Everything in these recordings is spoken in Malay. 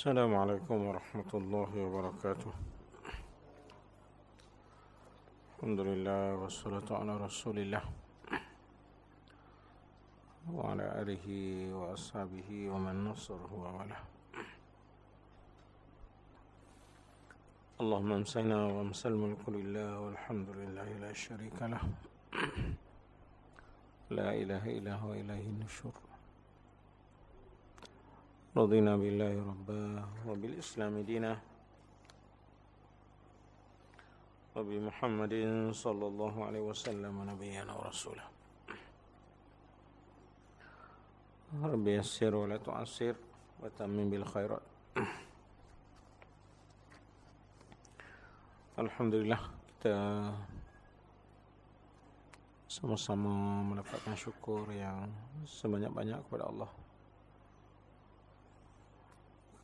السلام عليكم ورحمة الله وبركاته. الحمد لله والصلاة على رسول الله وعلى آله وأصحابه ومن نصره ووله اللهم أمسنا وامسى الملك لله والحمد لله لا شريك له. لا إله إلا هو إليه النشور. رضينا بالله ربا وبالإسلام دينا وبمحمد صلى الله عليه وسلم نبينا ورسوله رب يسر ولا تعسر وتمم بالخيرات Alhamdulillah kita sama-sama mendapatkan syukur yang sebanyak-banyak kepada Allah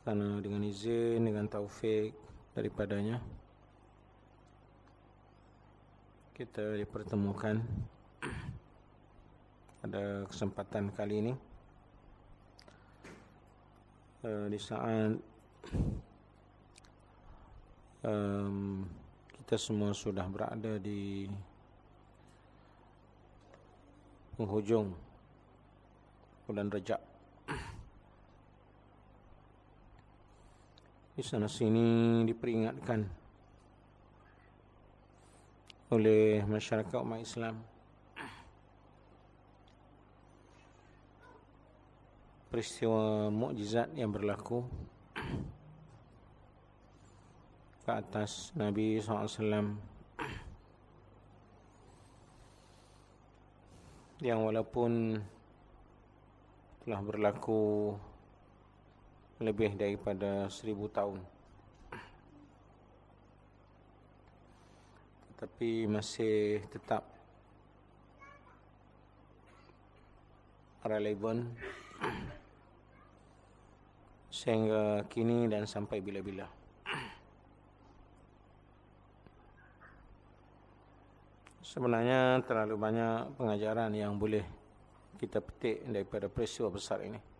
kerana dengan izin, dengan taufik daripadanya kita dipertemukan. Pada kesempatan kali ini uh, di saat um, kita semua sudah berada di penghujung bulan Rejab di sana sini diperingatkan oleh masyarakat umat Islam. Peristiwa mukjizat yang berlaku ke atas Nabi SAW yang walaupun telah berlaku lebih daripada seribu tahun. Tetapi masih tetap relevan sehingga kini dan sampai bila-bila. Sebenarnya terlalu banyak pengajaran yang boleh kita petik daripada peristiwa besar ini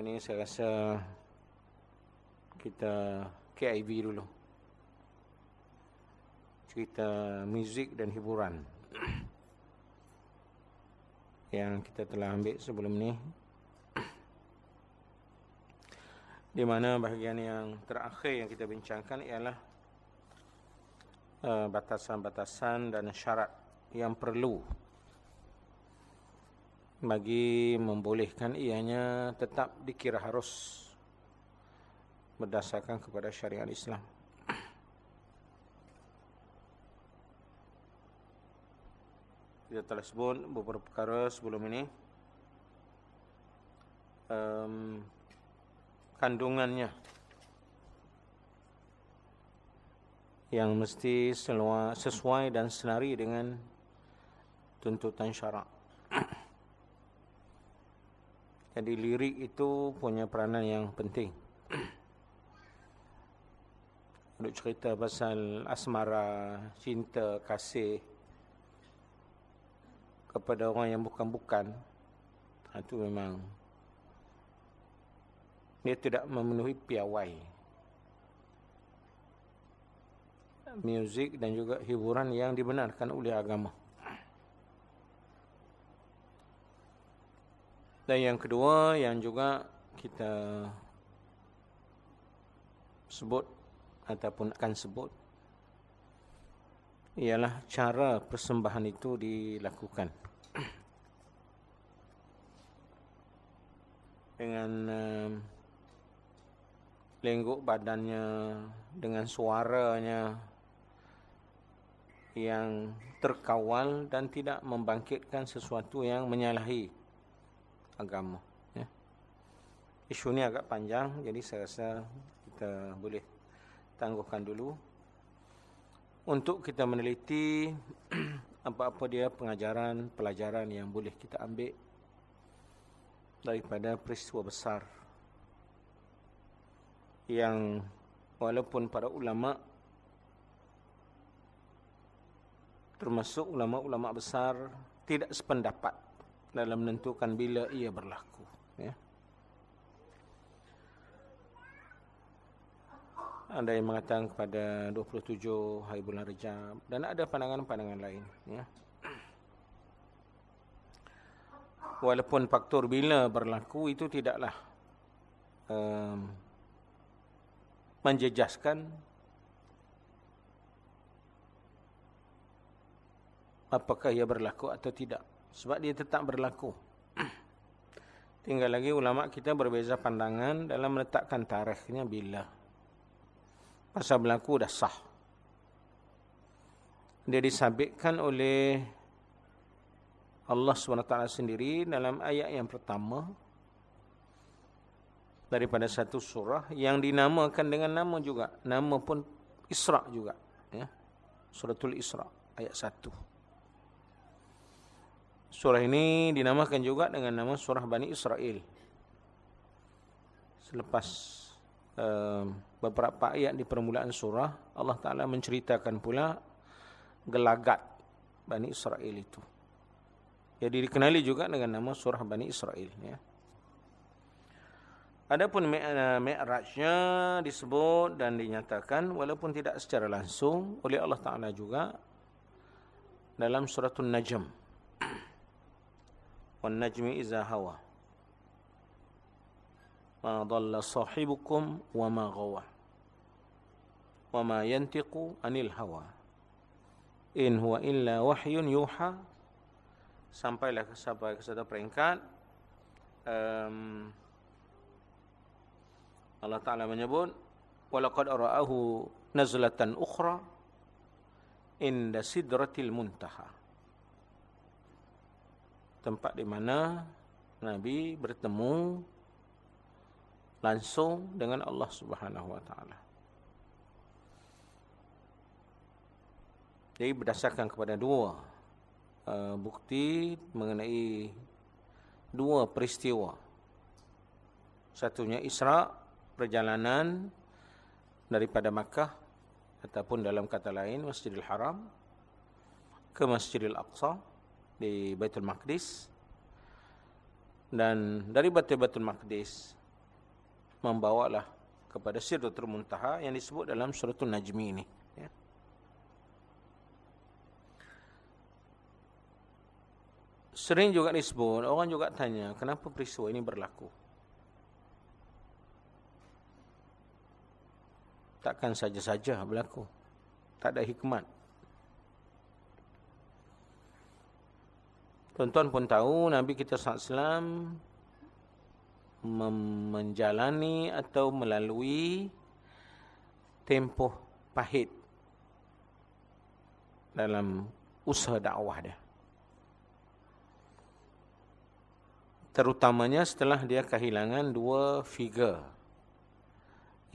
Ini saya rasa kita KIV dulu. Cerita muzik dan hiburan yang kita telah ambil sebelum ni. Di mana bahagian yang terakhir yang kita bincangkan ialah uh, batasan-batasan dan syarat yang perlu bagi membolehkan ianya tetap dikira harus berdasarkan kepada syariat Islam. Kita telah sebut beberapa perkara sebelum ini. Um, kandungannya yang mesti sesuai dan senari dengan tuntutan syarak. Jadi lirik itu punya peranan yang penting. Untuk cerita pasal asmara, cinta, kasih kepada orang yang bukan-bukan, itu ha, memang dia tidak memenuhi piawai. Muzik dan juga hiburan yang dibenarkan oleh agama. Dan yang kedua yang juga kita sebut ataupun akan sebut ialah cara persembahan itu dilakukan. Dengan uh, lengguk badannya dengan suaranya yang terkawal dan tidak membangkitkan sesuatu yang menyalahi agama. Ya. Isu ni agak panjang, jadi saya rasa kita boleh tangguhkan dulu. Untuk kita meneliti apa-apa dia pengajaran, pelajaran yang boleh kita ambil daripada peristiwa besar yang walaupun para ulama termasuk ulama-ulama besar tidak sependapat dalam menentukan bila ia berlaku. Ya. Ada yang mengatakan kepada 27 hari bulan Rejab dan ada pandangan-pandangan lain. Ya. Walaupun faktor bila berlaku itu tidaklah um, menjejaskan apakah ia berlaku atau tidak. Sebab dia tetap berlaku. Tinggal lagi ulama kita berbeza pandangan dalam meletakkan tarikhnya bila. Pasal berlaku dah sah. Dia disabitkan oleh Allah SWT sendiri dalam ayat yang pertama daripada satu surah yang dinamakan dengan nama juga. Nama pun Isra' juga. Ya. Suratul Isra' ayat. Surah ini dinamakan juga dengan nama Surah Bani Israel. Selepas um, beberapa ayat di permulaan surah, Allah Ta'ala menceritakan pula gelagat Bani Israel itu. Jadi dikenali juga dengan nama surah Bani Israel. Ya. Adapun Mi'rajnya disebut dan dinyatakan walaupun tidak secara langsung oleh Allah Ta'ala juga dalam suratul Najm. Wan Najmi iza hawa. Ma dhalla sahibukum wa ma gawa. Wa ma yantiqu anil hawa. In huwa illa wahyun yuha. Sampailah ke sampai ke satu peringkat. Um, Allah Ta'ala menyebut. Walaqad ara'ahu nazlatan ukhra. Inda sidratil muntaha. Tempat di mana Nabi bertemu langsung dengan Allah Subhanahu wa taala. Jadi berdasarkan kepada dua uh, bukti mengenai dua peristiwa. Satunya Isra, perjalanan daripada Makkah ataupun dalam kata lain Masjidil Haram ke Masjidil Aqsa di Baitul Maqdis dan dari Baitul Maqdis membawalah kepada Sidratul Muntaha yang disebut dalam suratul Najmi ini. Ya. Sering juga disebut, orang juga tanya, kenapa peristiwa ini berlaku? Takkan saja-saja berlaku. Tak ada hikmat. Tuan-tuan pun tahu, Nabi kita SAW menjalani atau melalui tempoh pahit dalam usaha dakwah dia. Terutamanya setelah dia kehilangan dua figure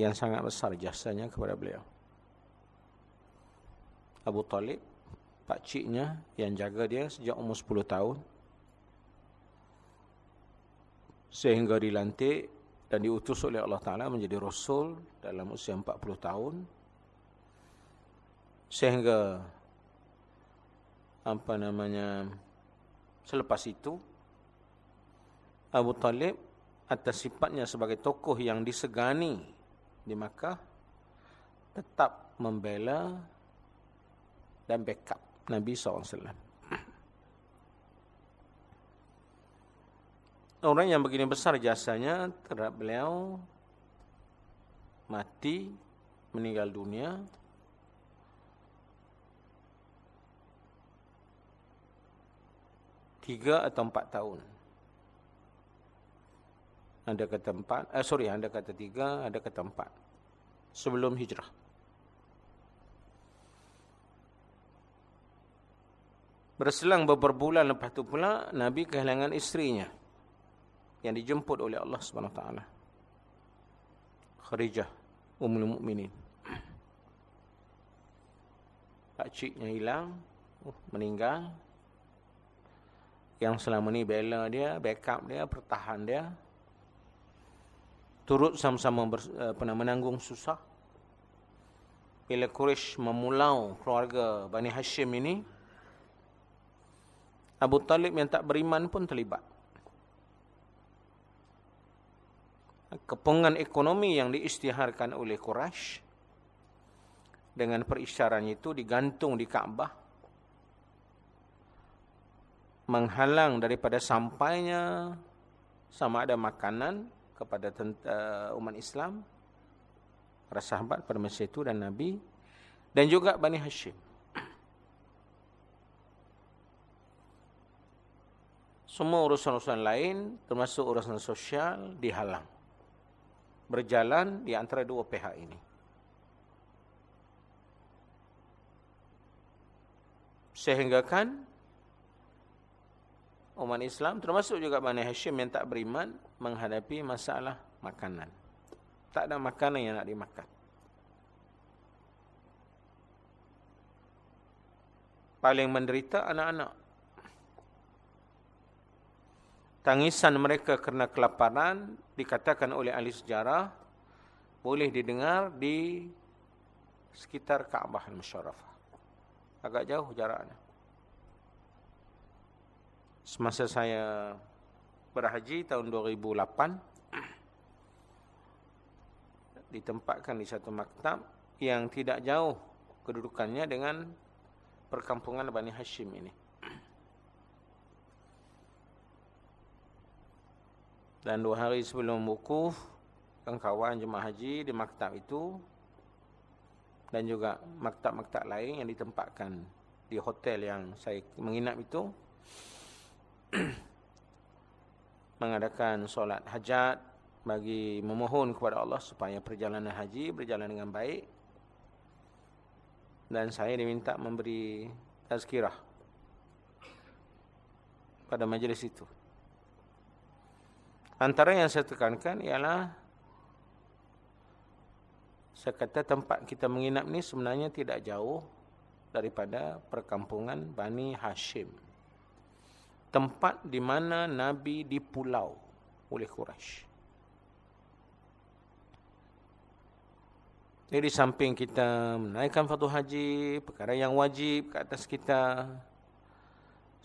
yang sangat besar jasanya kepada beliau. Abu Talib, pak ciknya yang jaga dia sejak umur 10 tahun. Sehingga dilantik dan diutus oleh Allah Ta'ala menjadi Rasul dalam usia 40 tahun. Sehingga apa namanya selepas itu Abu Talib atas sifatnya sebagai tokoh yang disegani di Makkah tetap membela dan backup Nabi SAW orang yang begini besar jasanya terhadap beliau mati meninggal dunia. Tiga atau empat tahun. Ada kata empat eh sorry ada kata tiga ada kata empat. Sebelum hijrah berselang beberapa bulan lepas itu pula Nabi kehilangan istrinya yang dijemput oleh Allah Subhanahu Wa Taala. Khadijah Ummul Mukminin. Pak ciknya hilang, uh, meninggal. Yang selama ni bela dia, backup dia, pertahan dia. Turut sama-sama pernah menanggung susah. Bila Quraisy memulau keluarga Bani Hashim ini, Abu Talib yang tak beriman pun terlibat. Kepungan ekonomi yang diistiharkan oleh Quraisy dengan perisyaran itu digantung di Kaabah menghalang daripada sampainya sama ada makanan kepada uh, umat Islam para sahabat pada masa itu dan Nabi dan juga Bani Hashim semua urusan-urusan lain termasuk urusan sosial dihalang. Berjalan di antara dua pihak ini. Sehingga kan umat Islam termasuk juga Bani Hashim yang tak beriman menghadapi masalah makanan. Tak ada makanan yang nak dimakan. Paling menderita anak-anak tangisan mereka kerana kelaparan dikatakan oleh ahli sejarah boleh didengar di sekitar Kaabah al-Musharrafah. Agak jauh jaraknya. Semasa saya berhaji tahun 2008 ditempatkan di satu maktab yang tidak jauh kedudukannya dengan perkampungan Bani Hashim ini. Dan dua hari sebelum wukuf, kawan jemaah haji di maktab itu dan juga maktab-maktab lain yang ditempatkan di hotel yang saya menginap itu mengadakan solat hajat bagi memohon kepada Allah supaya perjalanan haji berjalan dengan baik. Dan saya diminta memberi tazkirah pada majlis itu Antara yang saya tekankan ialah saya kata tempat kita menginap ni sebenarnya tidak jauh daripada perkampungan Bani Hashim. Tempat di mana Nabi dipulau oleh Quraisy. Jadi samping kita menaikkan fardu haji, perkara yang wajib ke atas kita,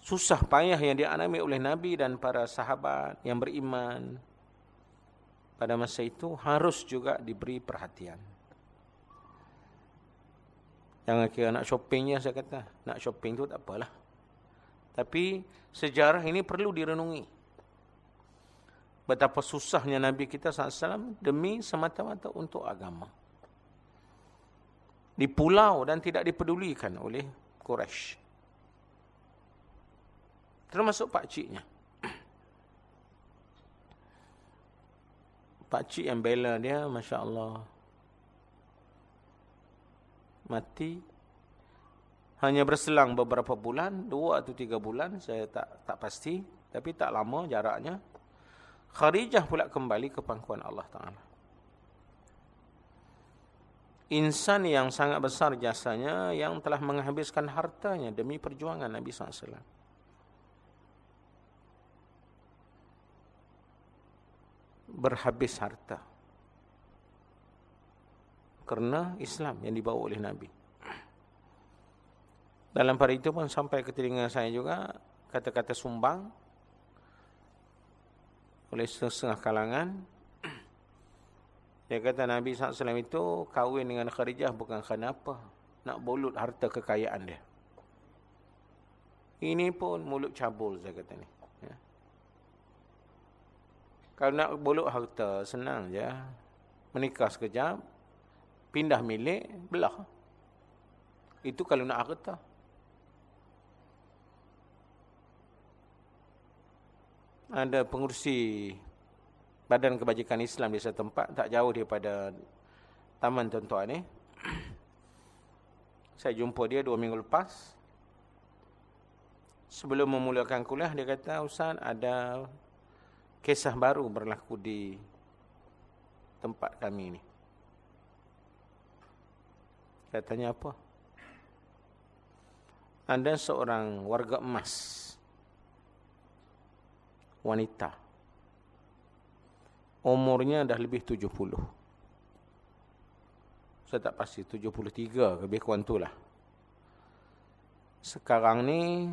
susah payah yang dialami oleh Nabi dan para sahabat yang beriman pada masa itu harus juga diberi perhatian. Jangan kira nak shoppingnya saya kata. Nak shopping tu tak apalah. Tapi sejarah ini perlu direnungi. Betapa susahnya Nabi kita SAW demi semata-mata untuk agama. Di pulau dan tidak dipedulikan oleh Quraisy termasuk pak ciknya. Pak cik yang bela dia, Masya Allah. Mati. Hanya berselang beberapa bulan, dua atau tiga bulan, saya tak tak pasti. Tapi tak lama jaraknya. Kharijah pula kembali ke pangkuan Allah Ta'ala. Insan yang sangat besar jasanya, yang telah menghabiskan hartanya demi perjuangan Nabi SAW. Berhabis harta. Kerana Islam yang dibawa oleh Nabi. Dalam pada itu pun sampai ke telinga saya juga kata-kata sumbang oleh setengah kalangan. Dia kata Nabi SAW itu kahwin dengan Kharijah bukan kerana apa. Nak bolut harta kekayaan dia. Ini pun mulut cabul saya kata ni. Kalau nak bolok harta, senang je. Menikah sekejap, pindah milik, belah. Itu kalau nak harta. Ada pengurusi Badan Kebajikan Islam di satu tempat, tak jauh daripada Taman Tuan-Tuan ni. Saya jumpa dia dua minggu lepas. Sebelum memulakan kuliah, dia kata, Ustaz, ada kisah baru berlaku di tempat kami ini. Saya tanya apa? Ada seorang warga emas. Wanita. Umurnya dah lebih 70. Saya tak pasti 73 lebih kurang itulah. Sekarang ni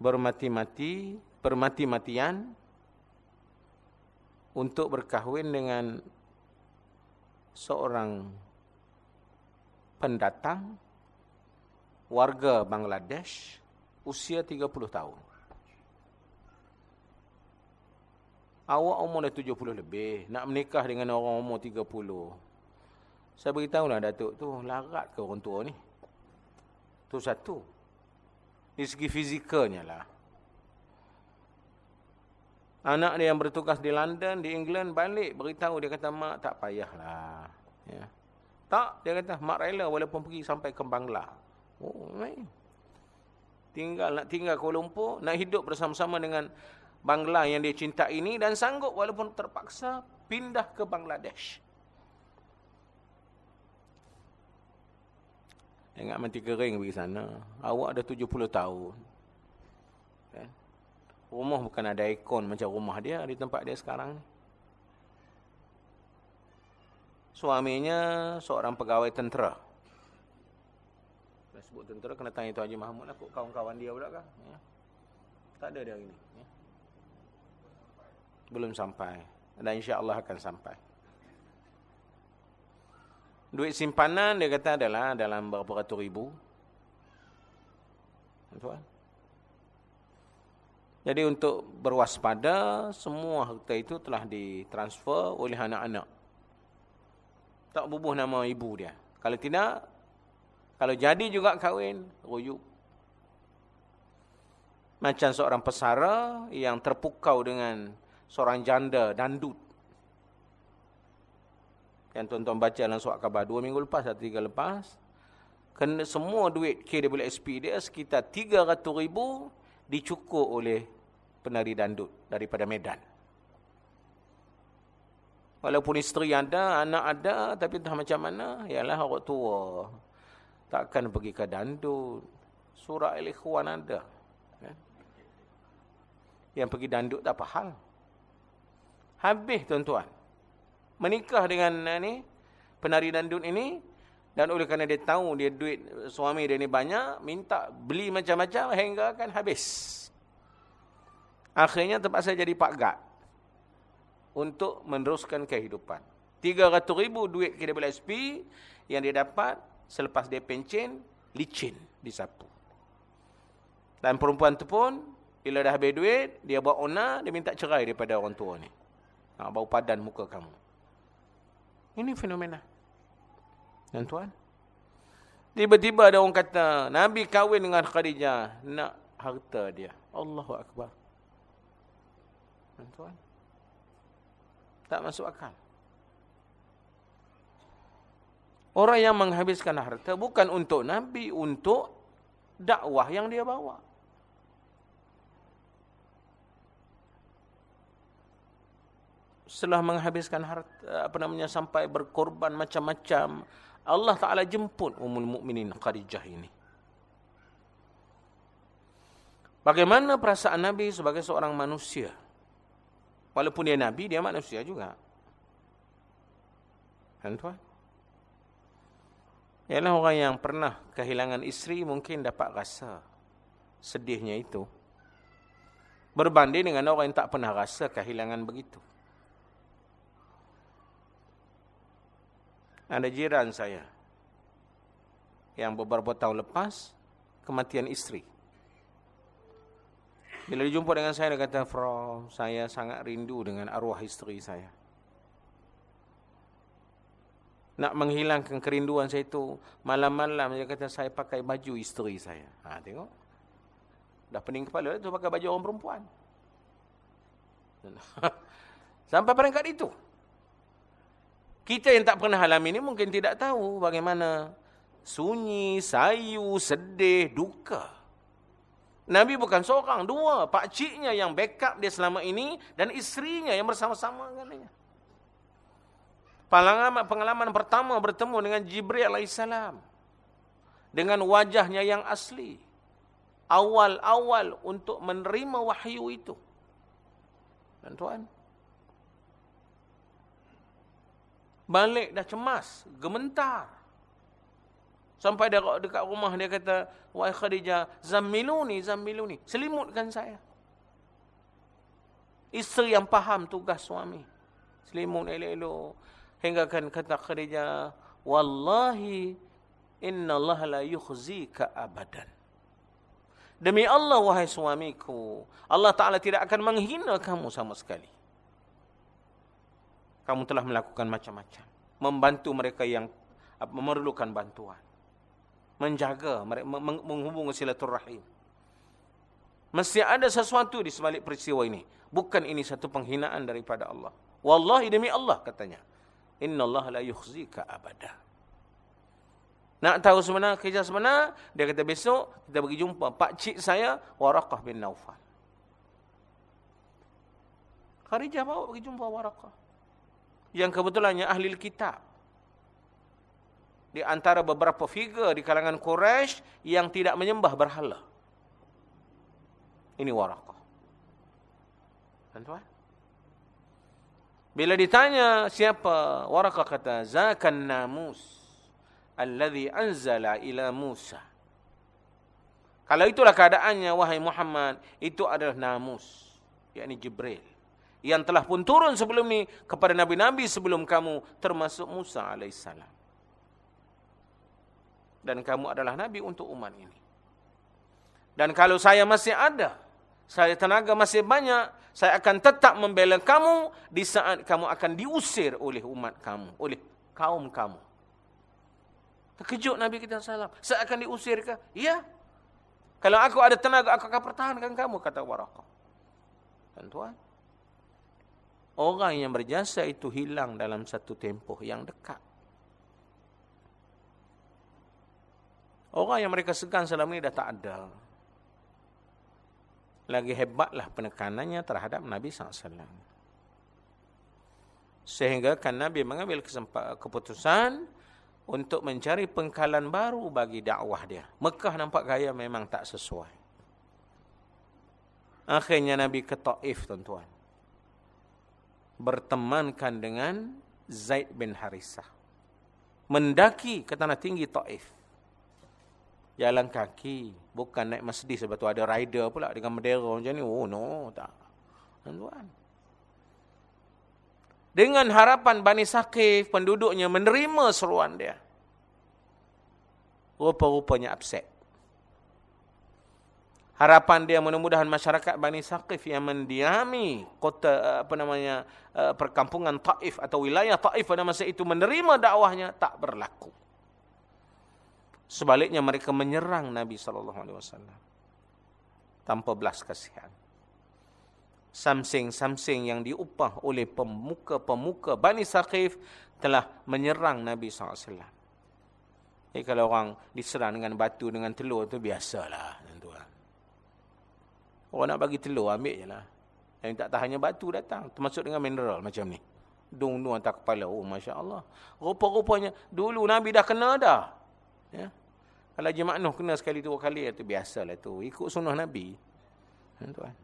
bermati-mati, bermati-matian untuk berkahwin dengan seorang pendatang warga Bangladesh usia 30 tahun. Awak umur dah 70 lebih, nak menikah dengan orang umur 30. Saya beritahulah Datuk tu, larat ke orang tua ni? Tu satu. Di segi fizikalnya lah. Anak dia yang bertugas di London, di England, balik beritahu dia kata, mak tak payahlah. Ya. Tak, dia kata, mak rela walaupun pergi sampai ke Bangla. Oh, main. Tinggal, nak tinggal Kuala Lumpur, nak hidup bersama-sama dengan Bangla yang dia cinta ini dan sanggup walaupun terpaksa pindah ke Bangladesh. Ingat mati kering pergi sana. Awak ada 70 tahun. Rumah bukan ada ikon macam rumah dia di tempat dia sekarang ni. Suaminya seorang pegawai tentera. Saya sebut tentera kena tanya Tuan Haji Mahmud lah. Kawan-kawan dia pula kan? Ya. Tak ada dia hari ni. Ya belum sampai dan insya-Allah akan sampai. Duit simpanan dia kata adalah dalam berapa ratus ribu. Tuan. Jadi untuk berwaspada semua harta itu telah ditransfer oleh anak-anak. Tak bubuh nama ibu dia. Kalau tidak kalau jadi juga kahwin ruyuk. Macam seorang pesara yang terpukau dengan seorang janda dandut. Yang tuan-tuan baca dalam surat khabar dua minggu lepas atau tiga lepas. Kena semua duit KWSP dia sekitar 300 ribu dicukur oleh penari dandut daripada Medan. Walaupun isteri ada, anak ada, tapi entah macam mana, ialah orang tua. Takkan pergi ke dandut. Surah Al-Ikhwan ada. Kan? Yang pergi dandut tak apa hal. Habis tuan-tuan. Menikah dengan uh, ni penari dandut ini dan oleh kerana dia tahu dia duit suami dia ni banyak, minta beli macam-macam hingga akan habis. Akhirnya terpaksa jadi pak gad untuk meneruskan kehidupan. 300 ribu duit KWSP yang dia dapat selepas dia pencen, licin disapu. Dan perempuan tu pun, bila dah habis duit, dia buat ona, dia minta cerai daripada orang tua ni. Ha, bau padan muka kamu. Ini fenomena. Dan tuan. Tiba-tiba ada orang kata, Nabi kahwin dengan Khadijah. Nak harta dia. Allahu Akbar. Dan tuan. Tak masuk akal. Orang yang menghabiskan harta bukan untuk Nabi, untuk dakwah yang dia bawa. setelah menghabiskan harta apa namanya sampai berkorban macam-macam Allah Taala jemput Ummul Mukminin Khadijah ini. Bagaimana perasaan Nabi sebagai seorang manusia? Walaupun dia Nabi, dia manusia juga. Kan tuan? Ialah orang yang pernah kehilangan isteri mungkin dapat rasa sedihnya itu. Berbanding dengan orang yang tak pernah rasa kehilangan begitu. Ada jiran saya yang beberapa tahun lepas kematian isteri. Bila dijumpa dengan saya, dia kata, Fro, saya sangat rindu dengan arwah isteri saya. Nak menghilangkan kerinduan saya itu, malam-malam dia kata, saya pakai baju isteri saya. Ha, tengok. Dah pening kepala, tu pakai baju orang perempuan. Sampai peringkat itu. Kita yang tak pernah alami ini mungkin tidak tahu bagaimana sunyi, sayu, sedih, duka. Nabi bukan seorang, dua. Pak ciknya yang backup dia selama ini dan isterinya yang bersama-sama dengannya. Pengalaman, pengalaman pertama bertemu dengan Jibril AS. Dengan wajahnya yang asli. Awal-awal untuk menerima wahyu itu. Dan tuan, Balik dah cemas, gementar. Sampai dia dekat rumah dia kata, "Wahai Khadijah, zammiluni, zammiluni, selimutkan saya." Isteri yang faham tugas suami. Selimut elok-elok. Hingga kan kata Khadijah, "Wallahi Allah la yukhzika abadan." Demi Allah wahai suamiku, Allah Taala tidak akan menghina kamu sama sekali. Kamu telah melakukan macam-macam, membantu mereka yang memerlukan bantuan menjaga, menghubungi silaturrahim. Mesti ada sesuatu di sebalik peristiwa ini. Bukan ini satu penghinaan daripada Allah. Wallahi demi Allah katanya. Inna Allah la yukhzika abada. Nak tahu sebenar, kisah sebenar, dia kata besok kita pergi jumpa pak cik saya, Waraqah bin Naufal. Kharijah bawa pergi jumpa Waraqah. Yang kebetulannya ahli kitab di antara beberapa figure di kalangan Quraisy yang tidak menyembah berhala. Ini Waraqah. Tuan-tuan. Bila ditanya siapa Waraqah kata zakan namus alladhi anzala ila Musa. Kalau itulah keadaannya wahai Muhammad, itu adalah namus, yakni Jibril yang telah pun turun sebelum ini kepada nabi-nabi sebelum kamu termasuk Musa alaihissalam dan kamu adalah nabi untuk umat ini. Dan kalau saya masih ada, saya tenaga masih banyak, saya akan tetap membela kamu di saat kamu akan diusir oleh umat kamu, oleh kaum kamu. Terkejut Nabi kita salam. Saya akan diusir ke? Ya. Kalau aku ada tenaga, aku akan pertahankan kamu, kata Waraqah. Tuan-tuan. Orang yang berjasa itu hilang dalam satu tempoh yang dekat. Orang yang mereka segan selama ini dah tak ada. Lagi hebatlah penekanannya terhadap Nabi SAW. Sehingga kan Nabi mengambil keputusan untuk mencari pengkalan baru bagi dakwah dia. Mekah nampak gaya memang tak sesuai. Akhirnya Nabi ke Taif tuan-tuan. Bertemankan dengan Zaid bin Harisah. Mendaki ke tanah tinggi Taif. Jalan kaki bukan naik Mercedes sebab tu ada rider pula dengan bendera macam ni. Oh no tak. Tuan dengan harapan Bani Saqif penduduknya menerima seruan dia. Rupa-rupanya upset harapan dia mudah-mudahan masyarakat Bani Saqif yang mendiami kota apa namanya eh, perkampungan Taif atau wilayah Taif pada masa itu menerima dakwahnya tak berlaku Sebaliknya mereka menyerang Nabi sallallahu alaihi wasallam tanpa belas kasihan. Samsing-samsing yang diupah oleh pemuka-pemuka Bani Saqif telah menyerang Nabi sallallahu alaihi wasallam. Jadi kalau orang diserang dengan batu dengan telur tu biasalah. Orang nak bagi telur ambil jelah. Yang tak tahannya batu datang termasuk dengan mineral macam ni. Dung-dung atas kepala. Oh masya-Allah. Rupa-rupanya dulu Nabi dah kena dah. Ya. Kalau Haji Maknuh kena sekali dua kali, itu biasalah tu. Ikut sunnah Nabi. Ha, tuan.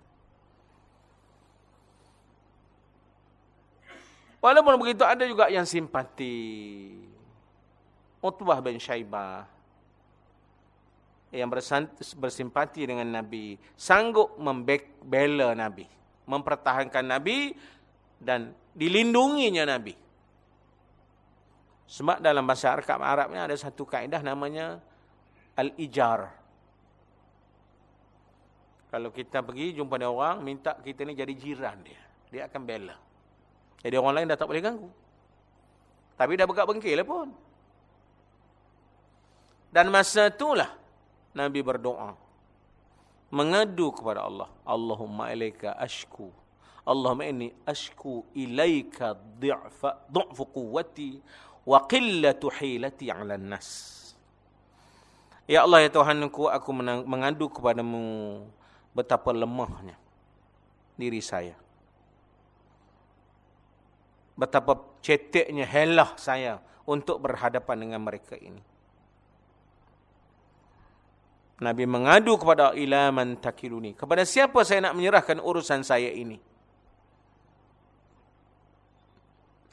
Walaupun begitu, ada juga yang simpati. Utbah bin Syaibah. Yang bersimpati dengan Nabi. Sanggup membela Nabi. Mempertahankan Nabi. Dan dilindunginya Nabi. Sebab dalam bahasa Arab ni ada satu kaedah namanya al-ijar. Kalau kita pergi jumpa dia orang, minta kita ni jadi jiran dia. Dia akan bela. Jadi orang lain dah tak boleh ganggu. Tapi dah berkat bengkil pun. Dan masa itulah Nabi berdoa. Mengadu kepada Allah. Allahumma ilaika ashku. Allahumma inni ashku ilaika du'fu quwati wa qillatu hilati ala nas. Ya Allah ya Tuhanku aku mengadu kepadamu betapa lemahnya diri saya. Betapa ceteknya helah saya untuk berhadapan dengan mereka ini. Nabi mengadu kepada ilaman takiluni. Kepada siapa saya nak menyerahkan urusan saya ini?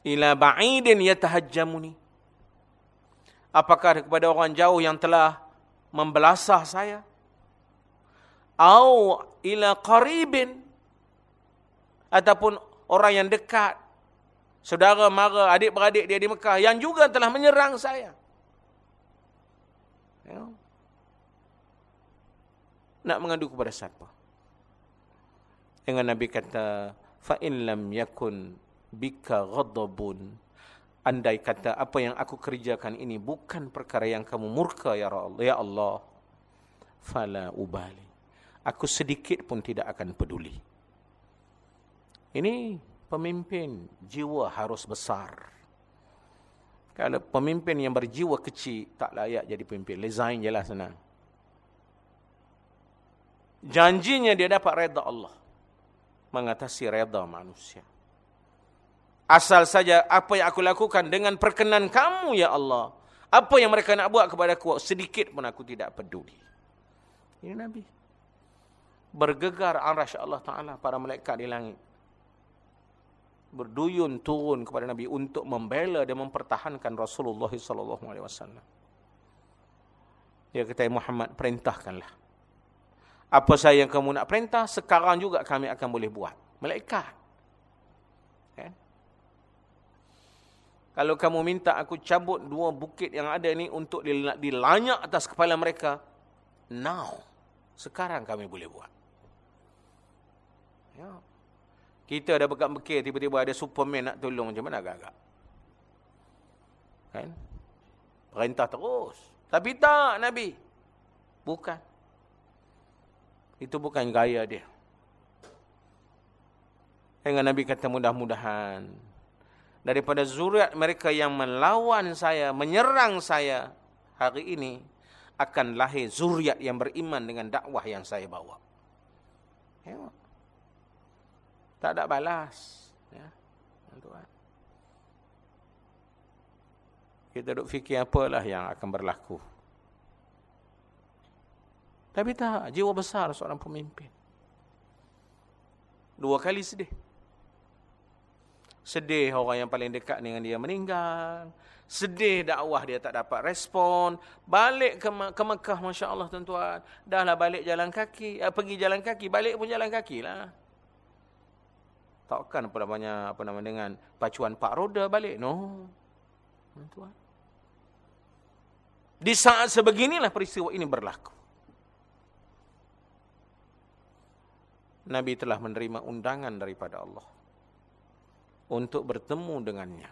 Ila ba'idin yatahajjamuni Apakah kepada orang jauh yang telah membelasah saya? Au ila qaribin ataupun orang yang dekat saudara mara adik-beradik dia di Mekah yang juga telah menyerang saya. Ya. Nak mengadu kepada siapa? Dengan Nabi kata, fa in lam yakun bika ghadabun. Andai kata apa yang aku kerjakan ini bukan perkara yang kamu murka ya Allah, ya Allah. Fala ubali. Aku sedikit pun tidak akan peduli. Ini pemimpin jiwa harus besar. Kalau pemimpin yang berjiwa kecil tak layak jadi pemimpin. Lezain je lah senang. Janjinya dia dapat reda Allah. Mengatasi reda manusia. Asal saja apa yang aku lakukan dengan perkenan kamu ya Allah. Apa yang mereka nak buat kepada aku sedikit pun aku tidak peduli. Ini Nabi. Bergegar arasy Allah Ta'ala para malaikat di langit berduyun turun kepada Nabi untuk membela dan mempertahankan Rasulullah sallallahu alaihi wasallam. Dia kata Muhammad perintahkanlah. Apa saya yang kamu nak perintah sekarang juga kami akan boleh buat. Malaikat. Kan? Kalau kamu minta aku cabut dua bukit yang ada ni untuk dilanyak atas kepala mereka, now. Sekarang kami boleh buat. Ya. Kita ada bekat bekir, tiba-tiba ada Superman nak tolong. Macam mana agak-agak? Kan? Perintah terus. Tapi tak, Nabi. Bukan. Itu bukan gaya dia. Dengan Nabi kata mudah-mudahan. Daripada zuriat mereka yang melawan saya, menyerang saya hari ini, akan lahir zuriat yang beriman dengan dakwah yang saya bawa. Tengok. Tak ada balas. Ya. Tuan. Kita duduk fikir apalah yang akan berlaku. Tapi tak, jiwa besar seorang pemimpin. Dua kali sedih. Sedih orang yang paling dekat dengan dia meninggal. Sedih dakwah dia tak dapat respon. Balik ke, ke Mekah, Masya Allah tuan-tuan. Dahlah balik jalan kaki. Eh, pergi jalan kaki, balik pun jalan kaki lah. Takkan apa namanya apa nama dengan pacuan pak roda balik. No. Tuan. Di saat sebeginilah peristiwa ini berlaku. Nabi telah menerima undangan daripada Allah untuk bertemu dengannya.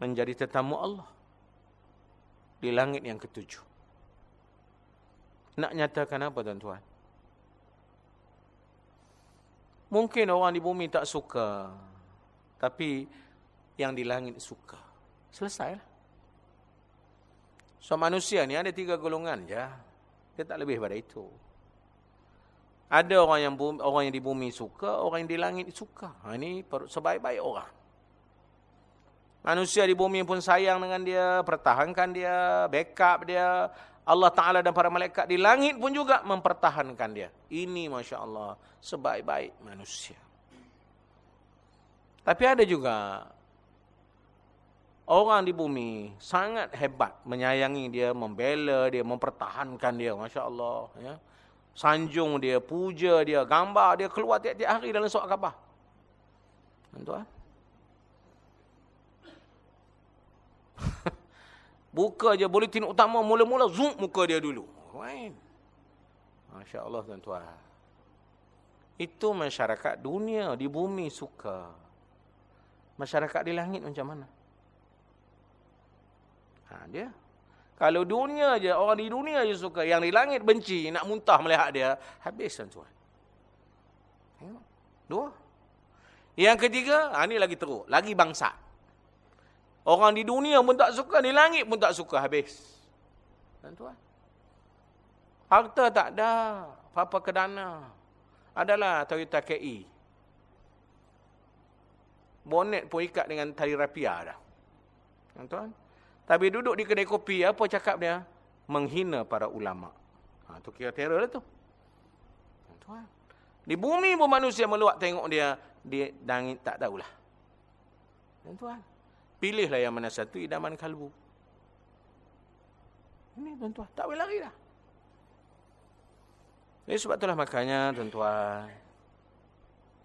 Menjadi tetamu Allah di langit yang ketujuh. Nak nyatakan apa tuan-tuan? Mungkin orang di bumi tak suka. Tapi yang di langit suka. Selesailah. So manusia ni ada tiga golongan je. Dia tak lebih pada itu. Ada orang yang bumi, orang yang di bumi suka, orang yang di langit suka. Ha, ini sebaik-baik orang. Manusia di bumi pun sayang dengan dia, pertahankan dia, backup dia, Allah Ta'ala dan para malaikat di langit pun juga mempertahankan dia. Ini Masya Allah sebaik-baik manusia. Tapi ada juga orang di bumi sangat hebat menyayangi dia, membela dia, mempertahankan dia. Masya Allah. Ya. Sanjung dia, puja dia, gambar dia keluar tiap-tiap hari dalam surat khabar. Tuan-tuan. Buka je bulletin utama mula-mula zoom muka dia dulu. Masya-Allah tuan-tuan. Itu masyarakat dunia di bumi suka. Masyarakat di langit macam mana? Ha dia. Kalau dunia je orang di dunia je suka, yang di langit benci, nak muntah melihat dia, habis tuan-tuan. Dua. Yang ketiga, ha, ini lagi teruk, lagi bangsa. Orang di dunia pun tak suka, di langit pun tak suka habis. Tuan-tuan. Harta tak ada, apa-apa kedana. Adalah Toyota KI. Bonet pun ikat dengan tali rapia dah. Tuan-tuan. Tapi duduk di kedai kopi, apa cakap dia? Menghina para ulama. Ha, tu kira teror lah tu. Tuan-tuan. Di bumi pun manusia meluat tengok dia, dia langit tak tahulah. Tuan-tuan. Pilihlah yang mana satu idaman kalbu. Ini tuan-tuan, tak boleh lari dah. Jadi sebab itulah makanya tuan-tuan,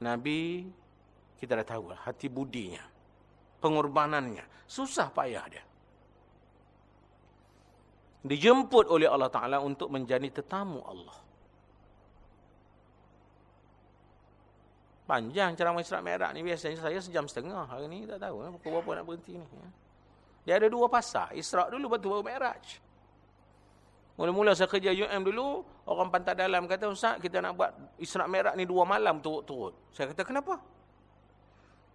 Nabi kita dah tahu lah, hati budinya, pengorbanannya, susah payah dia. Dijemput oleh Allah Ta'ala untuk menjadi tetamu Allah. Panjang ceramah Isra Mi'raj ni biasanya saya sejam setengah. Hari ni tak tahu lah pukul berapa nak berhenti ni. Ya. Dia ada dua pasal. Isra dulu batu baru Mi'raj. Mula-mula saya kerja UM dulu, orang pantai dalam kata, Ustaz kita nak buat Isra Mi'raj ni dua malam turut-turut. Saya kata, kenapa?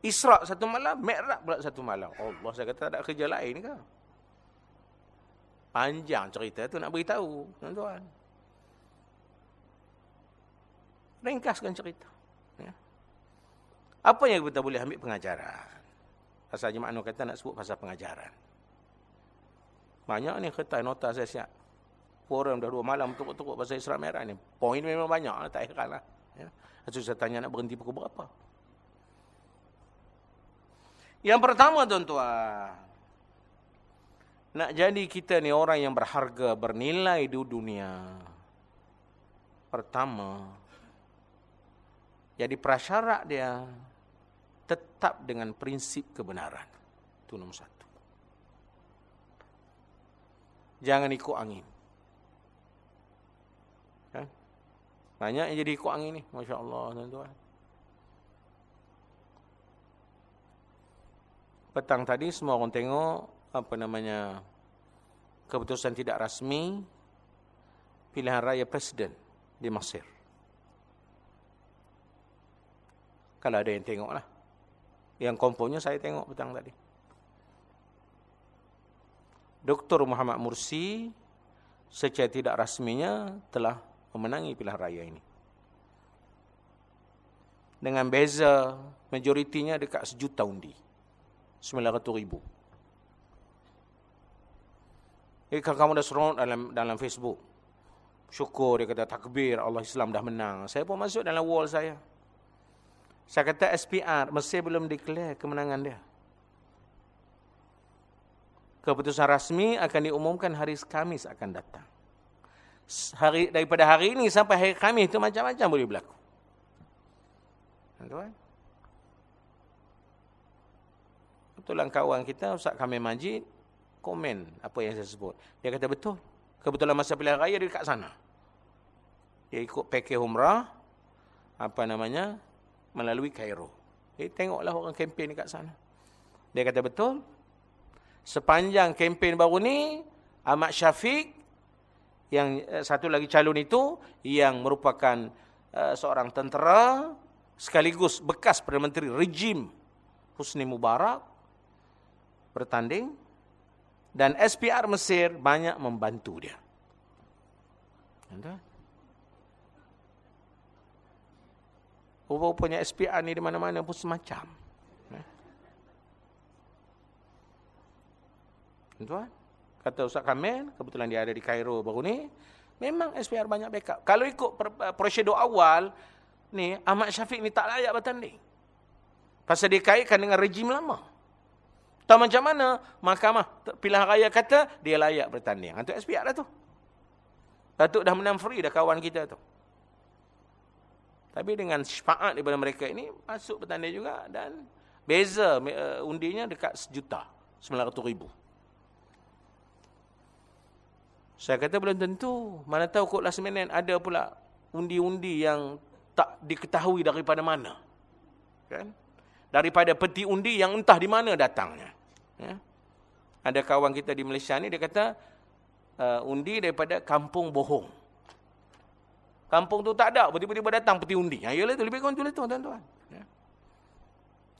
Isra satu malam, Mi'raj pula satu malam. Allah, saya kata tak ada kerja lain ke? Panjang cerita tu nak beritahu, tuan-tuan. Ringkaskan cerita. Apa yang kita boleh ambil pengajaran? Pasal Jemaah kata nak sebut pasal pengajaran. Banyak ni kertas nota saya siap. Forum dah dua malam tukuk-tukuk pasal Isra Merah ni. Poin memang banyak lah, tak heran lah. Ya. Saya tanya nak berhenti pukul berapa. Yang pertama tuan-tuan. Nak jadi kita ni orang yang berharga, bernilai di dunia. Pertama. Jadi prasyarat dia tetap dengan prinsip kebenaran. Itu nombor satu. Jangan ikut angin. Kan? Banyak yang jadi ikut angin ni. Masya Allah, tuan-tuan. Petang tadi semua orang tengok apa namanya keputusan tidak rasmi pilihan raya presiden di Mesir. Kalau ada yang tengoklah. Yang komponya saya tengok petang tadi. Dr. Muhammad Mursi secara tidak rasminya telah memenangi pilihan raya ini. Dengan beza majoritinya dekat sejuta undi. 900 ribu. Eh, kalau kamu dah seronok dalam dalam Facebook. Syukur dia kata takbir Allah Islam dah menang. Saya pun masuk dalam wall saya. Saya kata SPR, Mesir belum declare kemenangan dia. Keputusan rasmi akan diumumkan hari Kamis akan datang. Hari daripada hari ini sampai hari Kamis itu macam-macam boleh berlaku. Tuan. Betul kawan kita Ustaz Kamil Majid komen apa yang saya sebut. Dia kata betul. Kebetulan masa pilihan raya dia dekat sana. Dia ikut pakai umrah apa namanya? melalui Cairo. Eh, tengoklah orang kempen dekat sana. Dia kata betul. Sepanjang kempen baru ni, Ahmad Syafiq, yang uh, satu lagi calon itu, yang merupakan uh, seorang tentera, sekaligus bekas Perdana Menteri rejim Husni Mubarak, bertanding, dan SPR Mesir banyak membantu dia. Rupa-rupanya SPR ni di mana-mana pun semacam. Eh? Tuan, kata Ustaz Kamil, kebetulan dia ada di Cairo baru ni, memang SPR banyak backup. Kalau ikut eh, prosedur awal, ni Ahmad Syafiq ni tak layak bertanding. Pasal dia kaitkan dengan rejim lama. Tahu macam mana? Mahkamah pilihan raya kata dia layak bertanding. Itu SPR dah tu. Datuk dah menang free dah kawan kita tu. Tapi dengan syafaat daripada mereka ini masuk bertanda juga dan beza uh, undinya dekat sejuta, sembilan ratus ribu. Saya kata belum tentu. Mana tahu kot last minute ada pula undi-undi yang tak diketahui daripada mana. Kan? Daripada peti undi yang entah di mana datangnya. Ya? Ada kawan kita di Malaysia ni dia kata uh, undi daripada kampung bohong. Kampung tu tak ada, tiba-tiba datang peti undi. Ha, yalah tu, lebih kurang tu, tuan-tuan. Ya.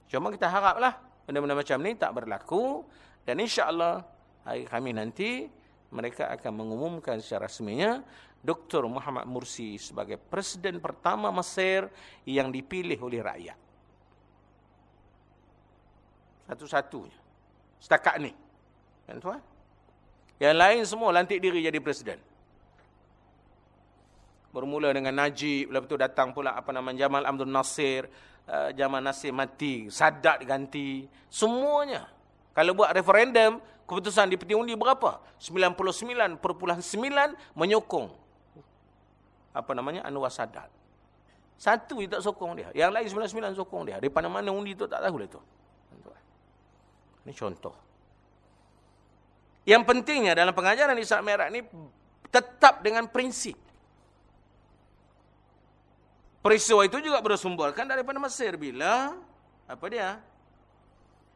Cuma kita haraplah, benda-benda macam ni tak berlaku. Dan insyaAllah, hari kami nanti, mereka akan mengumumkan secara resminya, Dr. Muhammad Mursi sebagai Presiden pertama Mesir yang dipilih oleh rakyat. Satu-satunya. Setakat ni. Tuan-tuan. Yang lain semua lantik diri jadi Presiden. Bermula dengan Najib, lepas tu datang pula apa nama Jamal Abdul Nasir, uh, Jamal Nasir mati, Sadat diganti, semuanya. Kalau buat referendum, keputusan di peti undi berapa? 99.9 menyokong apa namanya Anwar Sadat. Satu dia tak sokong dia. Yang lain 99 sokong dia. Dari mana-mana undi tu tak tahu lah tu. Ini contoh. Yang pentingnya dalam pengajaran Islam Merah ni tetap dengan prinsip. Peristiwa itu juga bersumberkan daripada Mesir. Bila, apa dia?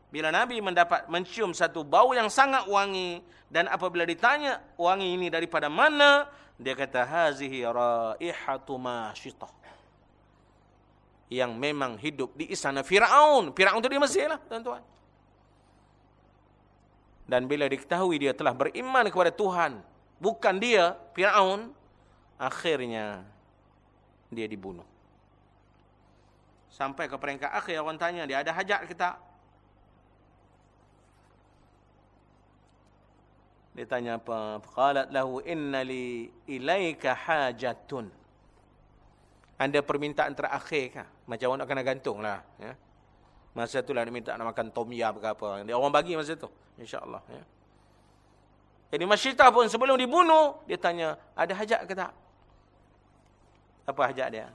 Bila Nabi mendapat mencium satu bau yang sangat wangi. Dan apabila ditanya wangi ini daripada mana? Dia kata, Hazihi raihatu masyitah yang memang hidup di istana Firaun. Firaun itu di Mesir lah, tuan-tuan. Dan bila diketahui dia telah beriman kepada Tuhan, bukan dia Firaun, akhirnya dia dibunuh. Sampai ke peringkat akhir orang tanya dia ada hajat ke tak? Dia tanya apa? Qalat lahu inna li ilaika hajatun. Ada permintaan terakhir kah? Macam orang nak kena gantung lah. Ya. Masa tu lah dia minta nak makan tom yam ke apa. Dia orang bagi masa tu. InsyaAllah. Ya. Jadi Masyitah pun sebelum dibunuh, dia tanya, ada hajat ke tak? Apa hajat dia?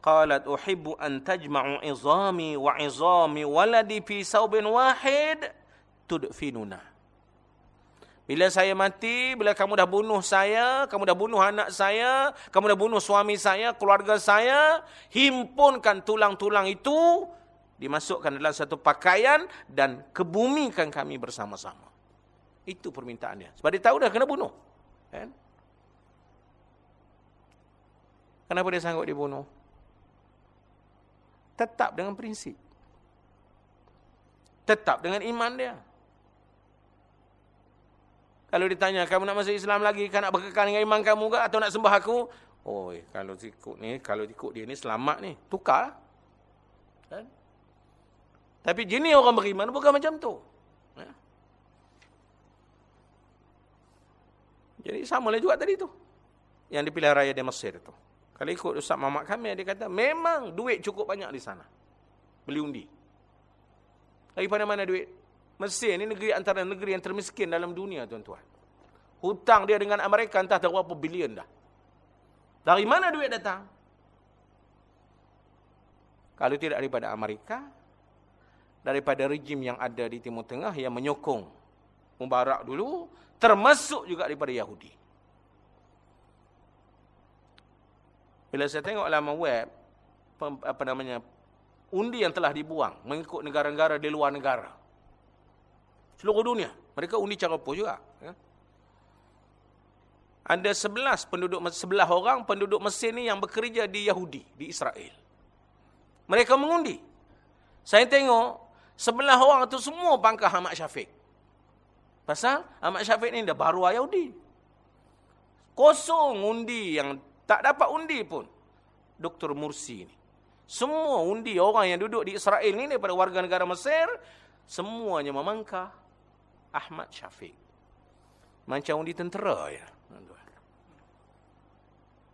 Qalat uhibbu an tajma'u izami wa izami waladi fi saubin wahid tudfinuna. Bila saya mati, bila kamu dah bunuh saya, kamu dah bunuh anak saya, kamu dah bunuh suami saya, keluarga saya, himpunkan tulang-tulang itu, dimasukkan dalam satu pakaian dan kebumikan kami bersama-sama. Itu permintaannya. Sebab dia tahu dah kena bunuh. Kan? Kenapa dia sanggup dibunuh? Tetap dengan prinsip. Tetap dengan iman dia. Kalau ditanya, kamu nak masuk Islam lagi, kan nak berkekal dengan iman kamu ke atau nak sembah aku? Oh, kalau ikut ni, kalau ikut dia ni selamat ni. Tukar. Kan? Tapi jenis orang beriman bukan macam tu. Ya. Jadi sama lah juga tadi tu. Yang dipilih raya di Mesir tu. Kalau ikut Ustaz Muhammad kami, dia kata, memang duit cukup banyak di sana. Beli undi. Daripada mana duit? Mesir ni negeri antara negeri yang termiskin dalam dunia tuan-tuan. Hutang dia dengan Amerika entah berapa bilion dah. Dari mana duit datang? Kalau tidak daripada Amerika, daripada rejim yang ada di Timur Tengah yang menyokong Mubarak dulu, termasuk juga daripada Yahudi. Bila saya tengok laman web, apa namanya, undi yang telah dibuang mengikut negara-negara di luar negara. Seluruh dunia. Mereka undi cara pos juga. Ya. Ada sebelas penduduk, sebelah orang penduduk Mesir ni yang bekerja di Yahudi, di Israel. Mereka mengundi. Saya tengok, sebelah orang tu semua pangkah Ahmad Syafiq. Pasal Ahmad Syafiq ni dah baru Yahudi. Kosong undi yang tak dapat undi pun. Dr. Mursi ni. Semua undi orang yang duduk di Israel ni daripada warga negara Mesir, semuanya memangkah Ahmad Syafiq. Macam undi tentera ya.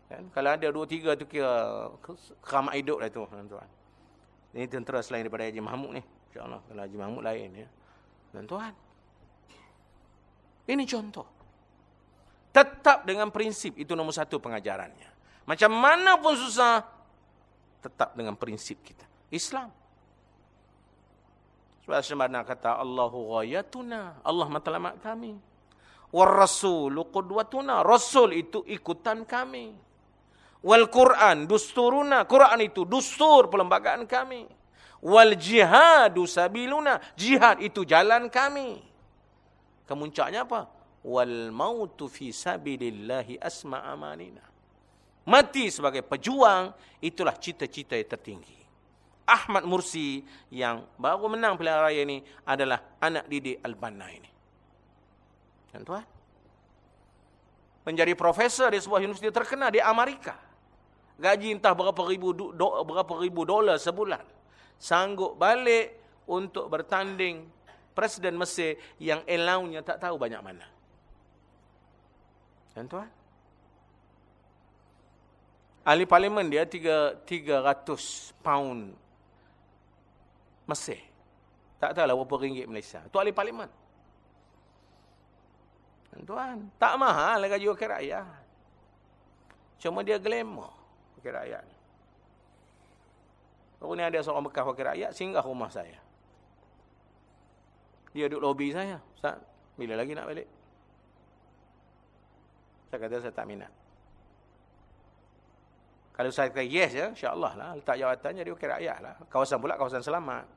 Kan? Kalau ada dua tiga tu kira keramat hidup lah tu. Tuan. Ini tentera selain daripada Haji Mahmud ni. InsyaAllah kalau Haji Mahmud lain ya. Tuan. Ini contoh. Tetap dengan prinsip. Itu nombor satu pengajarannya. Macam mana pun susah. Tetap dengan prinsip kita. Islam. Sebab sebenarnya kata Allahu ghayatuna. Allah matlamat kami. War rasulu qudwatuna. Rasul itu ikutan kami. Wal Quran dusturuna. Quran itu dustur perlembagaan kami. Wal jihadu sabiluna. Jihad itu jalan kami. Kemuncaknya apa? Wal mautu fi sabilillahi asma amanina. Mati sebagai pejuang itulah cita-cita yang tertinggi. Ahmad Mursi yang baru menang pilihan raya ini adalah anak didik Al-Banna ini. Tuan-tuan. Menjadi profesor di sebuah universiti terkenal di Amerika. Gaji entah berapa ribu do, berapa ribu dolar sebulan. Sanggup balik untuk bertanding Presiden Mesir yang elaunya tak tahu banyak mana. Tuan-tuan. Ahli parlimen dia 300 pound Mesir. Tak tahu lah berapa ringgit Malaysia. Itu ahli parlimen. Tuan, tak mahal lah gaji wakil rakyat. Cuma dia glamour wakil rakyat. Baru ni ada seorang bekas wakil rakyat singgah rumah saya. Dia duduk lobi saya. Ustaz, bila lagi nak balik? Saya kata saya tak minat. Kalau saya kata yes ya, insyaAllah lah. Letak jawatan jadi wakil rakyat lah. Kawasan pula kawasan selamat.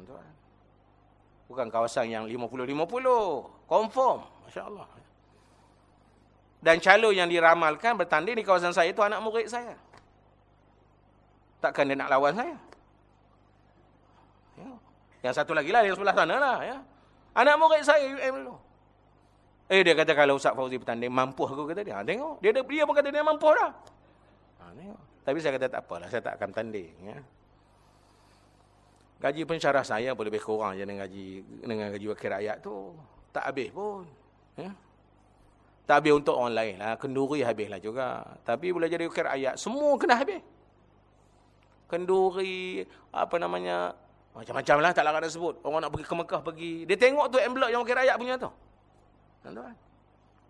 Tuan. Bukan kawasan yang 50-50. Confirm. Masya Allah. Dan calon yang diramalkan bertanding di kawasan saya itu anak murid saya. Takkan dia nak lawan saya. Ya. Yang satu lagi lah, yang sebelah sana lah. Ya. Anak murid saya UM dulu. Eh dia kata kalau Ustaz Fauzi bertanding, mampu aku kata dia. Ha, tengok, dia, dia pun kata dia mampu dah. Ha, tengok. Tapi saya kata tak apalah, saya tak akan tanding. Ya. Gaji pensyarah saya boleh lebih kurang je dengan gaji, dengan gaji wakil rakyat tu. Tak habis pun. Ya. Tak habis untuk orang lain lah. Kenduri habislah juga. Tapi boleh jadi ukir ayat. Semua kena habis. Kenduri, apa namanya, macam-macam lah tak larat nak sebut. Orang nak pergi ke Mekah, pergi. Dia tengok tu envelope yang ukir ayat punya tu. Tuan-tuan.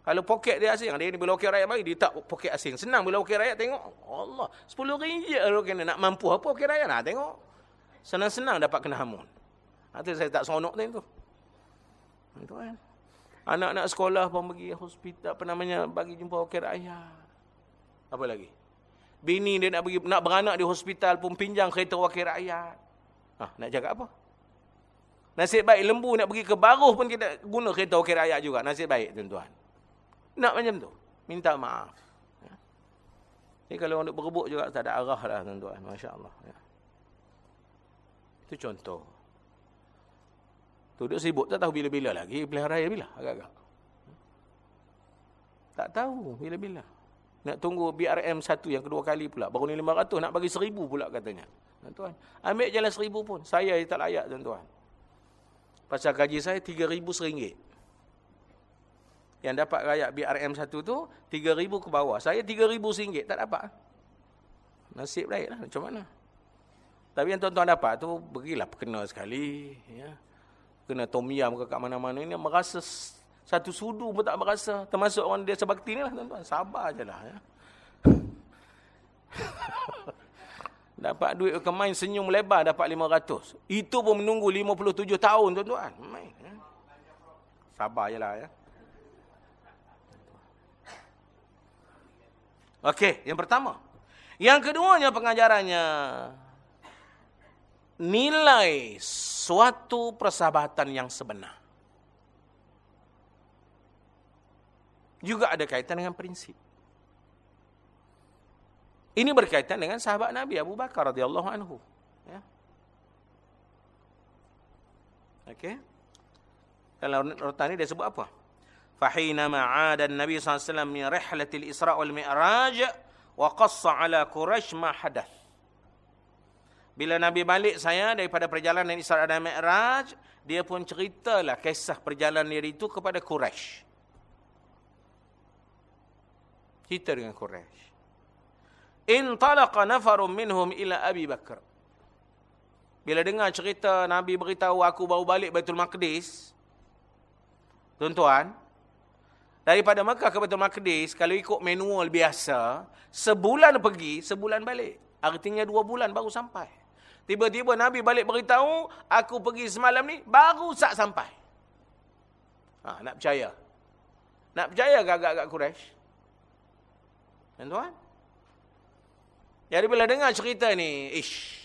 Kalau poket dia asing, dia ni bila ukir ayat bagi, dia tak poket asing. Senang bila ukir ayat tengok. Allah, 10 ringgit kalau kena nak mampu apa ukir ayat. Nah, tengok. Senang-senang dapat kena hamun. Itu saya tak sonok tu. Tuan-tuan. Anak-anak sekolah pun pergi hospital apa namanya bagi jumpa wakil rakyat. Apa lagi? Bini dia nak pergi nak beranak di hospital pun pinjam kereta wakil rakyat. Ha, nak jaga apa? Nasib baik lembu nak pergi ke Baruh pun kita guna kereta wakil rakyat juga. Nasib baik tuan-tuan. Nak macam tu. Minta maaf. Ya. Jadi kalau orang duk berebut juga tak ada arah lah tuan-tuan. Masya-Allah ya. Itu contoh. Duduk sibuk tak tahu bila-bila lagi pilihan raya bila agak-agak. Tak tahu bila-bila. Nak tunggu BRM satu yang kedua kali pula. Baru ni 500 nak bagi 1000 pula katanya. Tuan-tuan, ambil jalan 1000 pun. Saya tak layak tuan-tuan. Pasal gaji saya 3000 seringgit. Yang dapat rakyat BRM satu tu 3000 ke bawah. Saya 3000 seringgit tak dapat. Nasib baiklah macam mana. Tapi yang tuan-tuan dapat tu berilah perkenal sekali ya. Kena tom yam ke kat mana-mana. Ini merasa satu sudu pun tak merasa. Termasuk orang dia sebakti ni lah tuan-tuan. Sabar je lah ya. dapat duit ke main senyum lebar dapat 500 itu pun menunggu 57 tahun tuan-tuan. Main ya. sabar je lah ya. Okey, yang pertama. Yang keduanya pengajarannya nilai suatu persahabatan yang sebenar. Juga ada kaitan dengan prinsip. Ini berkaitan dengan sahabat Nabi Abu Bakar radhiyallahu anhu. Ya. Okey. Dalam rutan ini dia sebut apa? Fahina ma'ada Nabi wasallam min rihlatil Isra wal Mi'raj wa qassa ala Quraisy ma hadath. Bila Nabi balik saya daripada perjalanan Isra dan Mi'raj, dia pun ceritalah kisah perjalanan dia itu kepada Quraisy. Cerita dengan Quraisy. In talaqa nafarun minhum ila Abi Bakar. Bila dengar cerita Nabi beritahu aku baru balik Baitul Maqdis. Tuan-tuan, daripada Mekah ke Baitul Maqdis, kalau ikut manual biasa, sebulan pergi, sebulan balik. Artinya dua bulan baru sampai. Tiba-tiba Nabi balik beritahu, aku pergi semalam ni, baru sak sampai. Ha, nak percaya? Nak percaya ke agak-agak Quraisy? Tuan-tuan? Jadi bila dengar cerita ni, ish.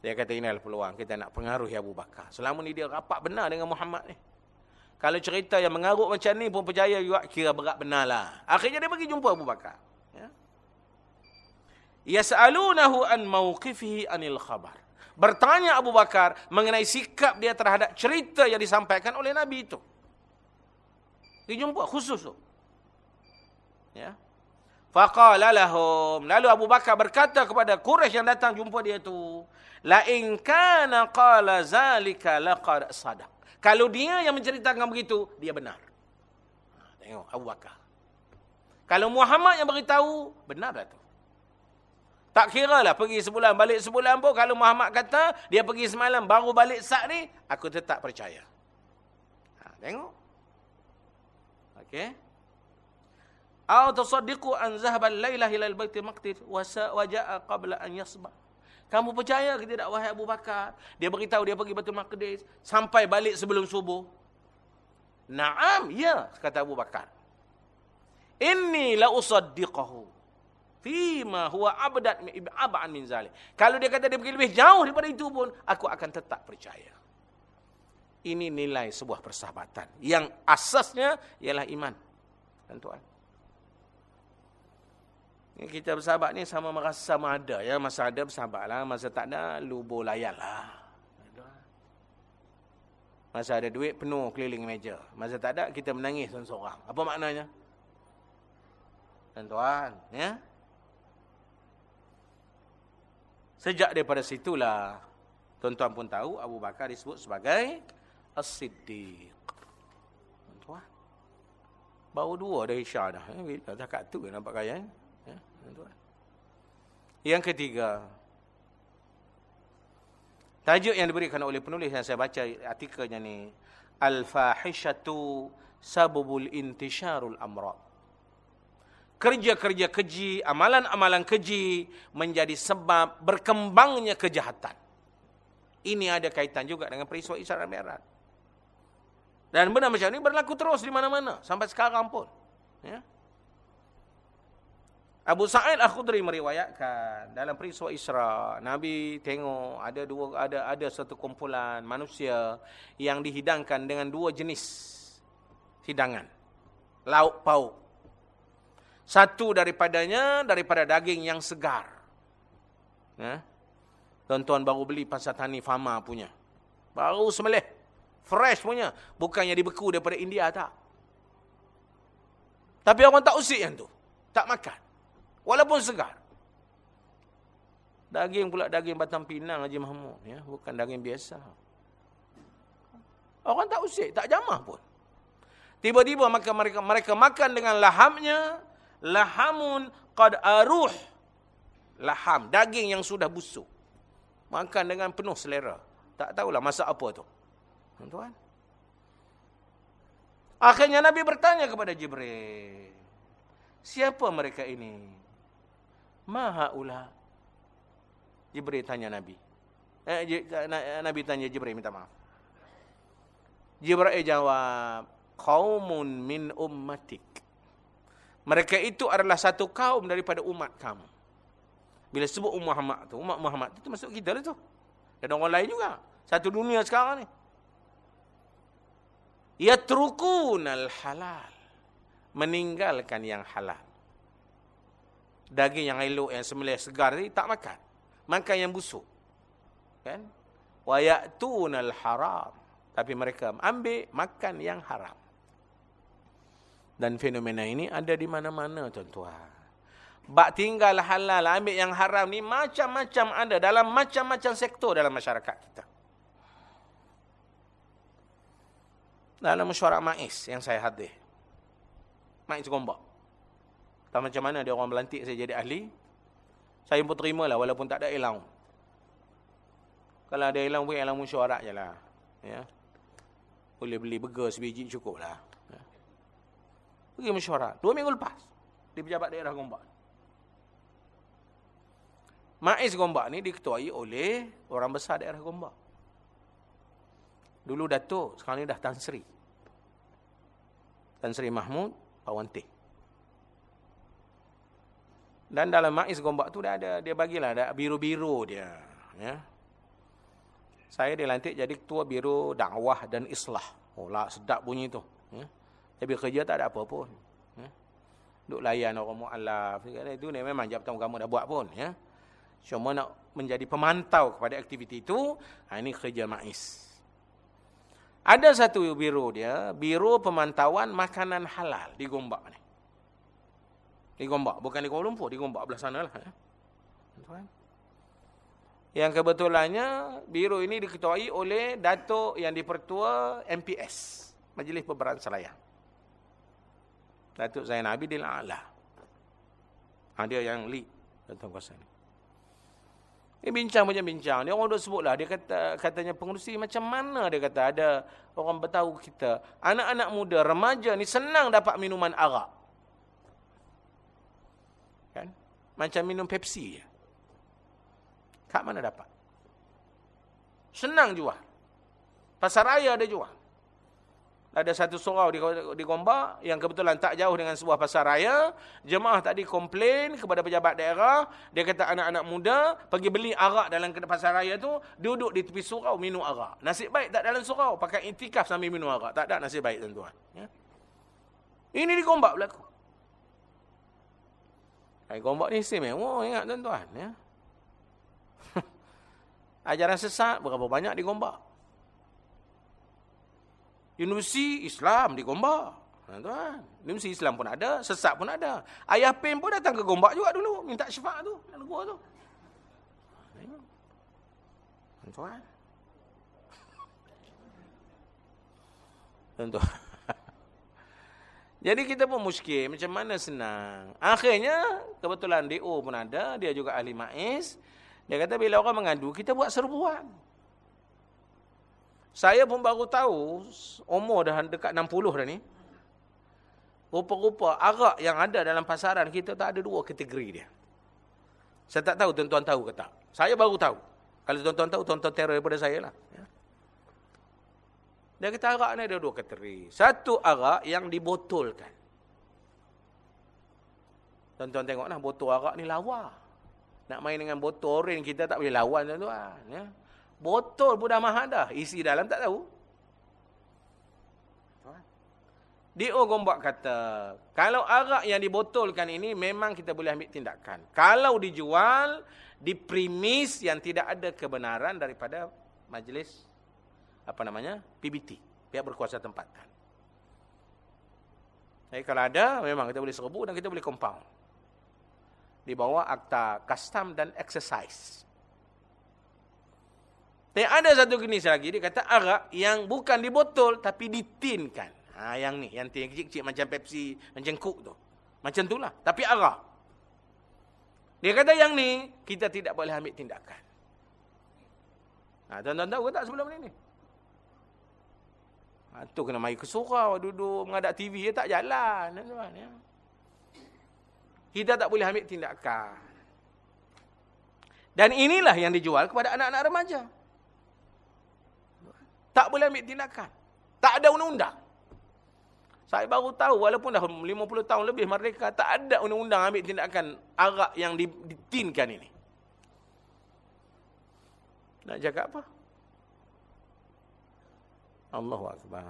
Dia kata ini adalah peluang kita nak pengaruhi Abu Bakar. Selama ni dia rapat benar dengan Muhammad ni. Kalau cerita yang mengarut macam ni pun percaya juga, kira berat benar lah. Akhirnya dia pergi jumpa Abu Bakar yas'alunahu an mawqifihi anil khabar. Bertanya Abu Bakar mengenai sikap dia terhadap cerita yang disampaikan oleh Nabi itu. Dia jumpa khusus tu. Ya. Faqala lahum. Lalu Abu Bakar berkata kepada Quraisy yang datang jumpa dia tu, la in kana qala zalika laqad sadaq. Kalau dia yang menceritakan begitu, dia benar. Ha, tengok Abu Bakar. Kalau Muhammad yang beritahu, benar dah tu. Tak kira lah pergi sebulan, balik sebulan pun. Kalau Muhammad kata dia pergi semalam baru balik saat ni. Aku tetap percaya. Ha, tengok. Okey. Au tasaddiqu an zahaba al-lailah ila al-bait maqtis wa ja'a qabla an yasba. Kamu percaya ke tidak wahai Abu Bakar? Dia beritahu dia pergi Baitul Maqdis sampai balik sebelum subuh. Naam, ya, kata Abu Bakar. Inni la usaddiqahu fima huwa abdat ab'an min zalik. Kalau dia kata dia pergi lebih jauh daripada itu pun, aku akan tetap percaya. Ini nilai sebuah persahabatan yang asasnya ialah iman. Tuan-tuan. Kita bersahabat ni sama merasa sama ada ya. Masa ada bersahabatlah, masa tak ada lubo layanlah. Masa ada duit penuh keliling meja. Masa tak ada kita menangis seorang-seorang. Apa maknanya? Tuan-tuan, ya? Sejak daripada situlah tuan-tuan pun tahu Abu Bakar disebut sebagai As-Siddiq. Tuan-tuan. Baru dua dah isya dah. Eh, bila dah kat tu nampak kaya. Ya, tuan-tuan. Yang ketiga. Tajuk yang diberikan oleh penulis yang saya baca artikelnya ni. Al-Fahishatu Sabubul Intisharul Amrat kerja-kerja keji, amalan-amalan keji menjadi sebab berkembangnya kejahatan. Ini ada kaitan juga dengan peristiwa Isra Mi'raj. Dan benda macam ini berlaku terus di mana-mana sampai sekarang pun. Ya. Abu Sa'id Al-Khudri meriwayatkan dalam peristiwa Isra, Nabi tengok ada dua ada ada satu kumpulan manusia yang dihidangkan dengan dua jenis hidangan. Lauk pauk satu daripadanya daripada daging yang segar. Ya. Tuan-tuan baru beli pasal tani Fama punya. Baru semelih. Fresh punya. Bukannya dibeku daripada India tak. Tapi orang tak usik yang tu. Tak makan. Walaupun segar. Daging pula daging batang pinang Haji Mahmud. Ya. Bukan daging biasa. Orang tak usik. Tak jamah pun. Tiba-tiba mereka, mereka makan dengan lahamnya lahamun qad aruh. Laham daging yang sudah busuk. Makan dengan penuh selera. Tak tahulah masak apa tu. Tuan. Akhirnya nabi bertanya kepada jibril siapa mereka ini? Maha ula jibril tanya nabi. Eh, nabi tanya jibril minta maaf. Jibril jawab qaumun min ummatik mereka itu adalah satu kaum daripada umat kamu. Bila sebut umat Muhammad tu, umat Muhammad tu masuk kita lah tu. Dan orang lain juga. Satu dunia sekarang ni. Yatrukunal halal. Meninggalkan yang halal. Daging yang elok, yang semilih segar ni tak makan. Makan yang busuk. Kan? Wa ya'tunal haram. Tapi mereka ambil makan yang haram. Dan fenomena ini ada di mana-mana tuan-tuan. Bak tinggal halal, ambil yang haram ni macam-macam ada dalam macam-macam sektor dalam masyarakat kita. Dalam mesyuarat Maiz yang saya hadir. Maiz Gombak. Tak macam mana dia orang melantik saya jadi ahli. Saya pun terima lah walaupun tak ada elang. Kalau ada elang pun elang mesyuarat je lah. Ya. Boleh beli burger sebiji cukup lah. Pergi mesyuarat. Dua minggu lepas. Di pejabat daerah Gombak. Maiz Gombak ni diketuai oleh orang besar daerah Gombak. Dulu Datuk, sekarang ni dah Tan Sri. Tan Sri Mahmud Pawantih. Dan dalam Maiz Gombak tu dia ada dia bagilah ada biru-biru dia, ya. Saya dilantik jadi ketua biro dakwah dan islah. Oh lah sedap bunyi tu, ya. Tapi kerja tak ada apa pun. Ya. Duk layan orang mu'alaf. Itu ni memang jabatan agama dah buat pun. Ya. Cuma nak menjadi pemantau kepada aktiviti itu. Ha, ini kerja ma'is. Ada satu biro dia. Biro pemantauan makanan halal di Gombak ni. Di Gombak. Bukan di Kuala Lumpur. Di Gombak belah sana lah. Ya. Yang kebetulannya biro ini diketuai oleh Datuk yang dipertua MPS. Majlis Peberan Selayang. Datuk Zain Abidin A'la. Ha, dia yang lead tentang kuasa ni. Dia bincang macam bincang. Dia orang duk sebutlah. Dia kata katanya pengurusi macam mana dia kata ada orang beritahu kita. Anak-anak muda, remaja ni senang dapat minuman arak. Kan? Macam minum Pepsi. Kat mana dapat? Senang jual. Pasar raya ada jual. Ada satu surau di, di Gombak yang kebetulan tak jauh dengan sebuah pasar raya. Jemaah tadi komplain kepada pejabat daerah. Dia kata anak-anak muda pergi beli arak dalam pasar raya tu. Duduk di tepi surau minum arak. Nasib baik tak dalam surau. Pakai intikaf sambil minum arak. Tak ada nasib baik tuan-tuan. Ya? Ini di Gombak berlaku. Hai, Gombak ni istimewa ingat tuan-tuan. Ya? Ajaran sesat berapa banyak di Gombak. Universiti Islam di Gombak. Tuan, Universiti Islam pun ada, sesat pun ada. Ayah Pem pun datang ke Gombak juga dulu, minta syafaat tu, gua tu. Tuan. Tuan. Jadi kita pun muskil, macam mana senang. Akhirnya, kebetulan DO pun ada, dia juga ahli MAIS. Dia kata bila orang mengadu, kita buat serbuan. Saya pun baru tahu, umur dah dekat 60 dah ni. Rupa-rupa arak yang ada dalam pasaran kita tak ada dua kategori dia. Saya tak tahu tuan-tuan tahu ke tak. Saya baru tahu. Kalau tuan-tuan tahu, tuan-tuan terror daripada saya lah. Ya. Dia kata arak ni ada dua kategori. Satu arak yang dibotolkan. Tuan-tuan tengoklah botol arak ni lawa. Nak main dengan botol orange kita tak boleh lawan tuan-tuan. Ya. Botol pun dah mahal dah. Isi dalam tak tahu. D.O. Gombak kata, kalau arak yang dibotolkan ini memang kita boleh ambil tindakan. Kalau dijual di premis yang tidak ada kebenaran daripada majlis apa namanya? PBT, pihak berkuasa tempatan. Jadi kalau ada, memang kita boleh serbu dan kita boleh compound. Di bawah akta custom dan exercise. Tapi ada satu jenis lagi, dia kata arak yang bukan di botol tapi ditinkan. Ha, yang ni, yang tin kecil-kecil macam Pepsi, macam Coke tu. Macam tu lah, tapi arak. Dia kata yang ni, kita tidak boleh ambil tindakan. Ha, tuan-tuan tahu tak sebelum ni? Ha, tu kena mari ke surau, duduk mengadap TV, dia tak jalan. Tuan, ya. Kita tak boleh ambil tindakan. Dan inilah yang dijual kepada anak-anak remaja. Tak boleh ambil tindakan. Tak ada undang-undang. Saya baru tahu walaupun dah 50 tahun lebih merdeka, tak ada undang-undang ambil tindakan arak yang ditinkan ini. Nak jaga apa? Allahu Akbar.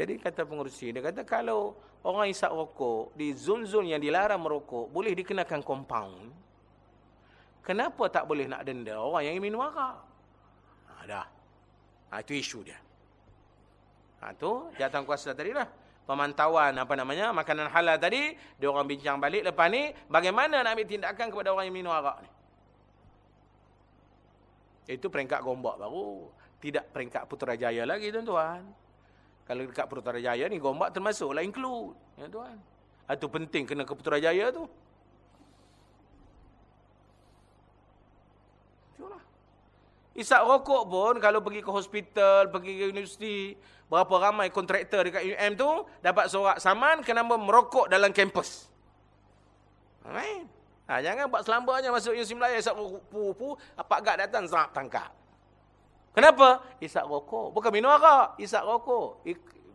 Jadi kata pengurusi, dia kata kalau orang isap rokok di zon-zon yang dilarang merokok, boleh dikenakan compound. Kenapa tak boleh nak denda orang yang minum arak? Ha, dah. Ha, itu isu dia. Ha, tu jatuh kuasa tadi lah. Pemantauan apa namanya, makanan halal tadi, dia orang bincang balik lepas ni, bagaimana nak ambil tindakan kepada orang yang minum arak ni. Itu peringkat gombak baru. Tidak peringkat Putrajaya lagi tuan-tuan. Kalau dekat Putrajaya ni, gombak termasuklah include. Ya tuan. Itu penting kena ke Putrajaya tu. Isap rokok pun kalau pergi ke hospital, pergi ke universiti, berapa ramai kontraktor dekat UM tu dapat sorak saman kenapa merokok dalam kampus. Amin. Ha, jangan buat selambanya masuk Universiti Melayu isap rokok pu-pu, apa gak datang serap tangkap. Kenapa? Isap rokok. Bukan minum arak, isap rokok.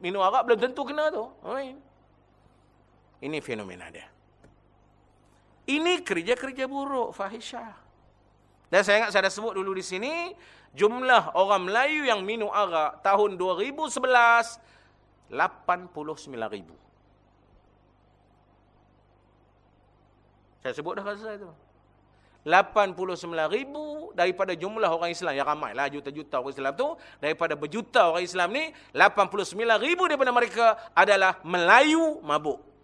Minum arak belum tentu kena tu. Amin. Ini fenomena dia. Ini kerja-kerja buruk fahisyah. Dan saya ingat saya dah sebut dulu di sini, jumlah orang Melayu yang minum arak tahun 2011, 89 ribu. Saya sebut dah itu. 89 ribu daripada jumlah orang Islam yang ramai lah juta-juta orang Islam tu daripada berjuta orang Islam ni 89 ribu daripada mereka adalah Melayu mabuk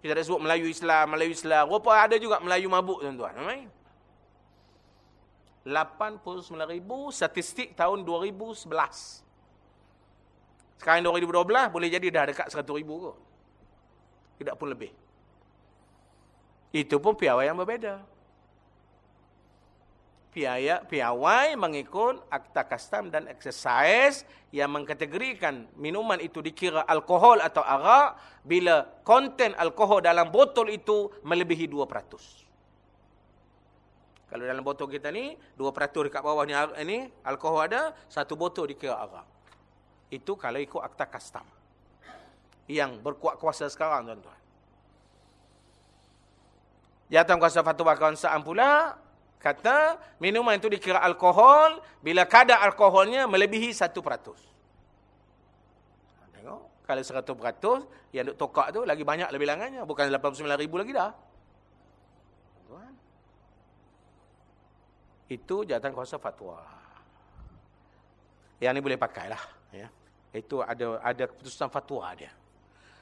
kita ada sebut Melayu Islam, Melayu Islam. Rupa ada juga Melayu mabuk tuan-tuan. 89 ribu statistik tahun 2011. Sekarang 2012 boleh jadi dah dekat 100 ribu kot. Tidak pun lebih. Itu pun piawai yang berbeza. Piaya, piawai mengikut akta custom dan exercise yang mengkategorikan minuman itu dikira alkohol atau arak bila konten alkohol dalam botol itu melebihi 2%. Kalau dalam botol kita ni 2% dekat bawah ni ini alkohol ada, satu botol dikira arak. Itu kalau ikut akta custom. Yang berkuat kuasa sekarang tuan-tuan. Jatuh kuasa fatwa kawasan pula kata minuman itu dikira alkohol bila kadar alkoholnya melebihi 1%. Tengok, kalau 100% yang duk tokak tu lagi banyak lebih bilangannya, bukan 89,000 lagi dah. Itu jawatan kuasa fatwa. Yang ni boleh pakailah, ya. Itu ada ada keputusan fatwa dia.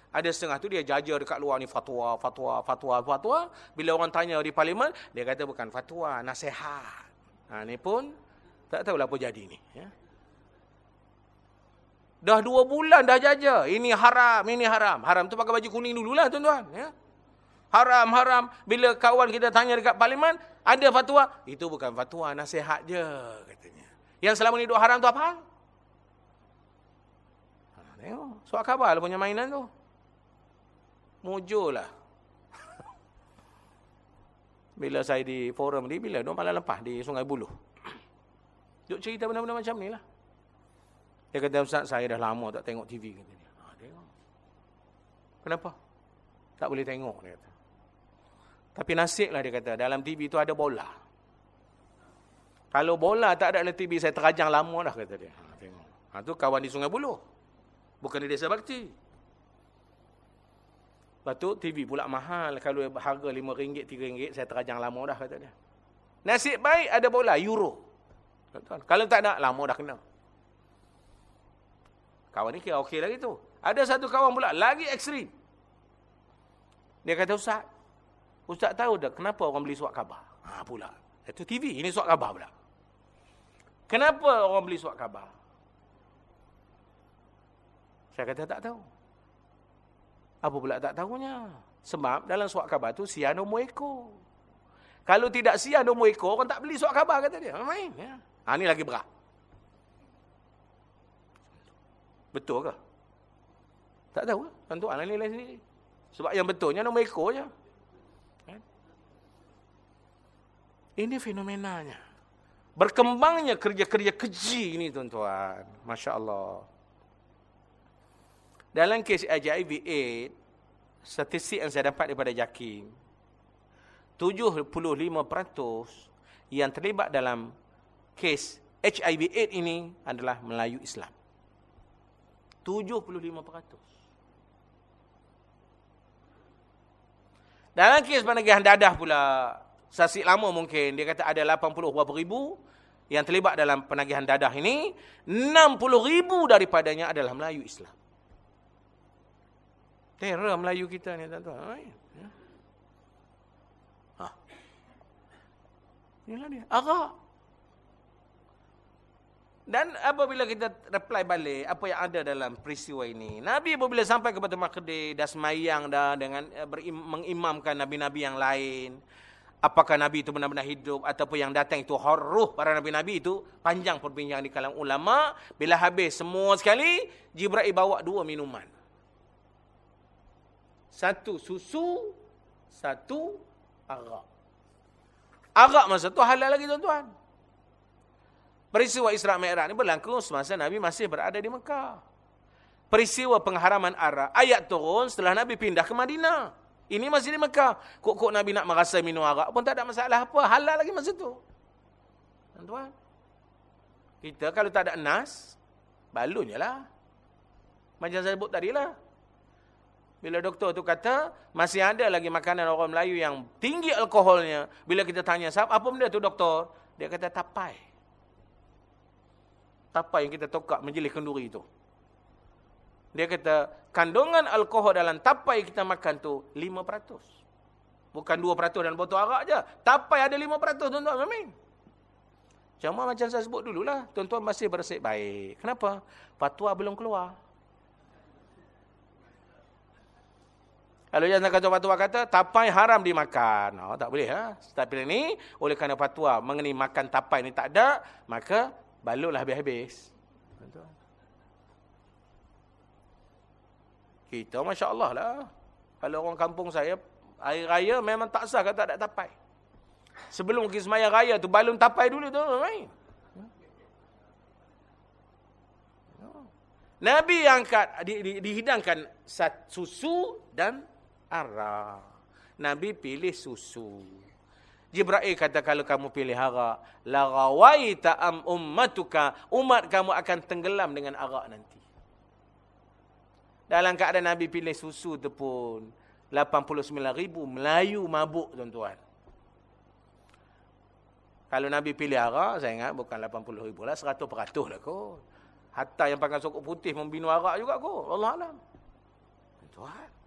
Ada setengah tu dia jaja dekat luar ni fatwa, fatwa, fatwa, fatwa. Bila orang tanya di parlimen, dia kata bukan fatwa, nasihat. Ha, ni pun tak tahulah apa jadi ni. Ya. Dah dua bulan dah jaja. Ini haram, ini haram. Haram tu pakai baju kuning dululah tuan-tuan. Ya. Haram, haram. Bila kawan kita tanya dekat parlimen, ada fatwa. Itu bukan fatwa, nasihat je katanya. Yang selama ni duk haram tu apa? Ha, tengok. Suat khabar lah punya mainan tu. Mujurlah. Bila saya di forum ni, bila? Dua malam lepas di Sungai Buloh. Duk cerita benda-benda macam ni lah. Dia kata, Ustaz, saya dah lama tak tengok TV. Kata dia. Ha, tengok. Kenapa? Tak boleh tengok, dia kata. Tapi nasib lah dia kata, dalam TV tu ada bola. Kalau bola tak ada dalam TV, saya terajang lama dah, kata dia. Ha, tengok. Ha, tu kawan di Sungai Buloh. Bukan di Desa Bakti. Lepas tu TV pula mahal. Kalau harga RM5, RM3, saya terajang lama dah kata dia. Nasib baik ada bola, euro. Tuan, kalau tak nak, lama dah kena. Kawan ni kira okey lagi tu. Ada satu kawan pula, lagi ekstrim. Dia kata, Ustaz, Ustaz tahu dah kenapa orang beli suat khabar? Ha pula. Itu TV, ini suat khabar pula. Kenapa orang beli suat khabar? Saya kata tak tahu. Apa pula tak tahunya? Sebab dalam suat khabar tu sian nombor ekor. Kalau tidak sian nombor ekor, orang tak beli suat khabar kata dia. Main. Ya. Ha, ni lagi berat. Betul ke? Tak tahu ke? Tuan-tuan nilai sendiri. Sebab yang betulnya nombor ekor je. Kan? Ini fenomenanya. Berkembangnya kerja-kerja keji ini tuan-tuan. Masya Allah. Dalam kes HIV AIDS, statistik yang saya dapat daripada JAKIM, 75% yang terlibat dalam kes HIV AIDS ini adalah Melayu Islam. 75%. Dalam kes penagihan dadah pula, sasik lama mungkin, dia kata ada 80 berapa ribu yang terlibat dalam penagihan dadah ini, 60 ribu daripadanya adalah Melayu Islam. Terror Melayu kita ni tuan-tuan. Ya. Ha. Inilah dia. Arak. Dan apabila kita reply balik apa yang ada dalam peristiwa ini. Nabi apabila sampai ke Batu Makdir dah semayang dah dengan eh, mengimamkan Nabi-Nabi yang lain. Apakah Nabi itu benar-benar hidup ataupun yang datang itu horruh para Nabi-Nabi itu. Panjang perbincangan di kalangan ulama. Bila habis semua sekali, Jibril bawa dua minuman. Satu susu, satu arak. Arak masa tu halal lagi tuan-tuan. Peristiwa Isra Mi'raj ni berlaku semasa Nabi masih berada di Mekah. Peristiwa pengharaman arak ayat turun setelah Nabi pindah ke Madinah. Ini masih di Mekah. Kok-kok Nabi nak merasa minum arak pun tak ada masalah apa. Halal lagi masa tu. Tuan-tuan. Kita kalau tak ada nas, balun je lah. Macam saya sebut tadi lah. Bila doktor tu kata, masih ada lagi makanan orang Melayu yang tinggi alkoholnya. Bila kita tanya, apa benda tu doktor? Dia kata, tapai. Tapai yang kita tokak menjelih kenduri itu. Dia kata, kandungan alkohol dalam tapai kita makan tu 5%. Bukan 2% dalam botol arak je. Tapai ada 5% tuan-tuan. Amin. Cuma macam saya sebut dululah. Tuan-tuan masih bersih baik. Kenapa? Fatwa belum keluar. Kalau yang kata fatwa kata tapai haram dimakan. Oh, tak boleh ha. Tapi ini oleh kerana fatwa mengenai makan tapai ni tak ada, maka balutlah habis-habis. Kita masya-Allah lah. Kalau orang kampung saya air raya memang tak sah kata ada tapai. Sebelum pergi semayang raya tu balun tapai dulu tu main. Nabi angkat di, di, dihidangkan susu dan arak. Nabi pilih susu. Jibril kata kalau kamu pilih arak, la rawaita am ummatuka, umat kamu akan tenggelam dengan arak nanti. Dalam keadaan Nabi pilih susu tu pun 89 ribu Melayu mabuk tuan-tuan. Kalau Nabi pilih arak, saya ingat bukan 80 ribu lah, 100 peratus lah kot. Hatta yang pakai sokok putih membinu arak juga kot. Allah Alam. Tuan.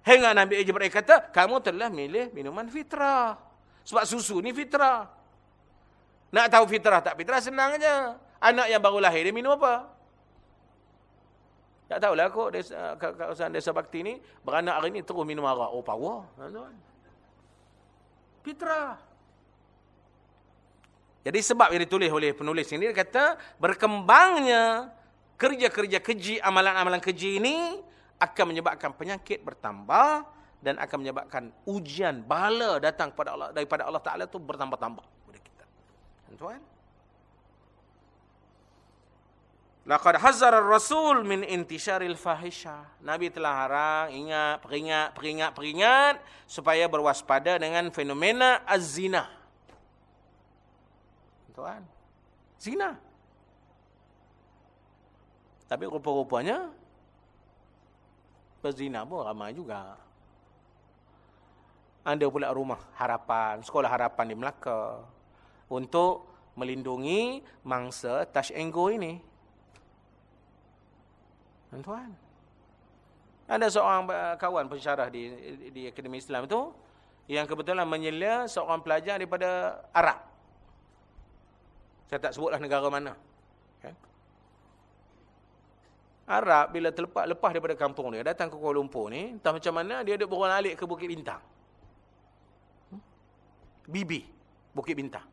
Hingga Nabi Jibril kata, kamu telah milih minuman fitrah. Sebab susu ni fitrah. Nak tahu fitrah tak fitrah, senang aja. Anak yang baru lahir, dia minum apa? Tak tahulah kok desa, kawasan desa bakti ni, beranak hari ni terus minum arak. Oh, power. Fitrah. Jadi sebab yang ditulis oleh penulis ini, dia kata, berkembangnya kerja-kerja keji, amalan-amalan keji ini, akan menyebabkan penyakit bertambah dan akan menyebabkan ujian bala datang kepada Allah daripada Allah Taala itu bertambah-tambah kepada kita. Tuan. Laqad hazzara ar-rasul min intisharil fahisha. Nabi telah harang, ingat, peringat, peringat, peringat supaya berwaspada dengan fenomena az-zina. Tuan. Zina. Tapi rupa-rupanya Berzina pun ramai juga. Ada pula rumah harapan, sekolah harapan di Melaka. Untuk melindungi mangsa touch and go ini. Tuan-tuan. Ada seorang kawan pensyarah di, di Akademi Islam itu. Yang kebetulan menyela seorang pelajar daripada Arab. Saya tak sebutlah negara mana. Arab bila terlepas lepas daripada kampung dia datang ke Kuala Lumpur ni entah macam mana dia ada berulang alik ke Bukit Bintang. Hmm? Bibi Bukit Bintang.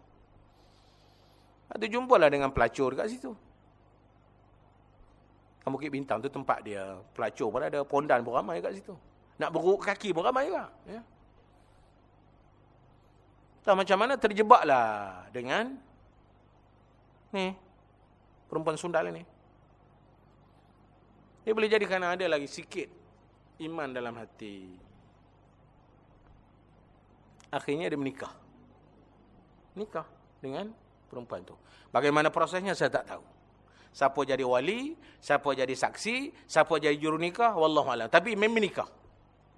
Ada jumpalah dengan pelacur kat situ. Kan Bukit Bintang tu tempat dia. Pelacur pun ada, pondan pun ramai kat situ. Nak beruk kaki pun ramai juga. Ya. Entah macam mana terjebaklah dengan ni perempuan sundal ni. Dia boleh jadi kerana ada lagi sikit iman dalam hati. Akhirnya dia menikah. Nikah dengan perempuan tu. Bagaimana prosesnya saya tak tahu. Siapa jadi wali, siapa jadi saksi, siapa jadi juru nikah, wallahualam. Tapi memang nikah.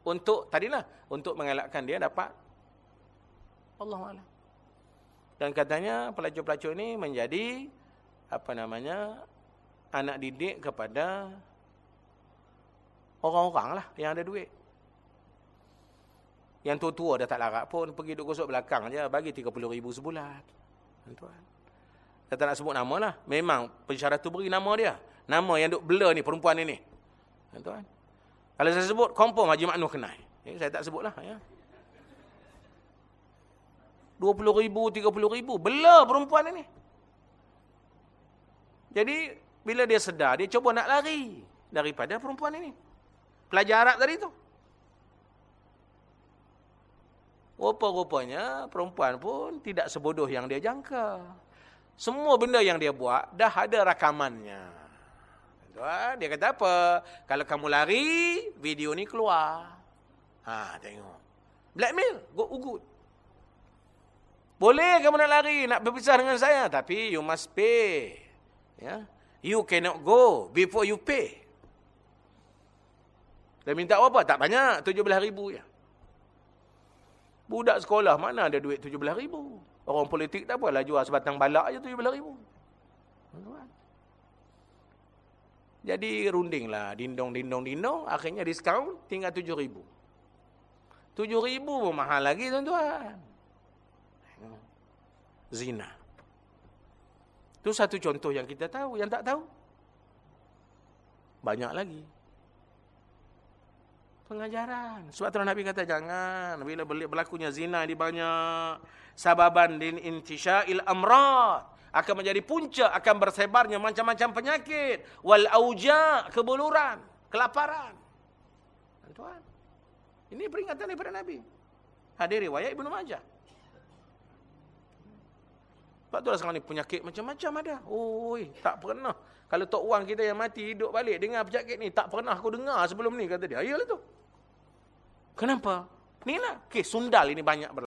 Untuk, tadilah, untuk mengelakkan dia dapat Allahualam. Dan katanya pelacur-pelacur ini menjadi apa namanya anak didik kepada Orang-orang lah yang ada duit. Yang tua-tua dah tak larat pun pergi duduk gosok belakang je. Bagi RM30,000 sebulan. Tuan. Saya tak nak sebut nama lah. Memang pensyarat tu beri nama dia. Nama yang duk blur ni perempuan ni ni. Tuan. Kalau saya sebut, confirm Haji Maknuh kenal. Eh, saya tak sebut lah. Ya. RM20,000, RM30,000. Blur perempuan ni. Jadi, bila dia sedar, dia cuba nak lari daripada perempuan ini pelajar Arab tadi tu. Rupa-rupanya perempuan pun tidak sebodoh yang dia jangka. Semua benda yang dia buat dah ada rakamannya. Dia kata apa? Kalau kamu lari, video ni keluar. Ha, tengok. Blackmail, go ugut. Boleh kamu nak lari, nak berpisah dengan saya, tapi you must pay. Ya. You cannot go before you pay. Dia minta apa? Tak banyak. RM17,000 je. Budak sekolah mana ada duit RM17,000? Orang politik tak apalah jual sebatang balak je RM17,000. Jadi runding lah. Dindong, dindong, dindong. Akhirnya diskaun tinggal RM7,000. RM7,000 pun mahal lagi tuan-tuan. Zina. Itu satu contoh yang kita tahu. Yang tak tahu. Banyak lagi. Pengajaran. Sebab tu Nabi kata jangan bila berlakunya zina di banyak sababan din intisyail amrad akan menjadi punca akan bersebarnya macam-macam penyakit wal auja kebuluran, kelaparan. Tuan. Ini peringatan daripada Nabi. Hadir riwayat Ibnu Majah. Sebab tu sekarang ni penyakit macam-macam ada. Oi, tak pernah. Kalau tok wang kita yang mati hidup balik dengar penyakit ni, tak pernah aku dengar sebelum ni kata dia. Ayolah tu. Kenapa? Ni lah. Kes sundal ini banyak berlaku.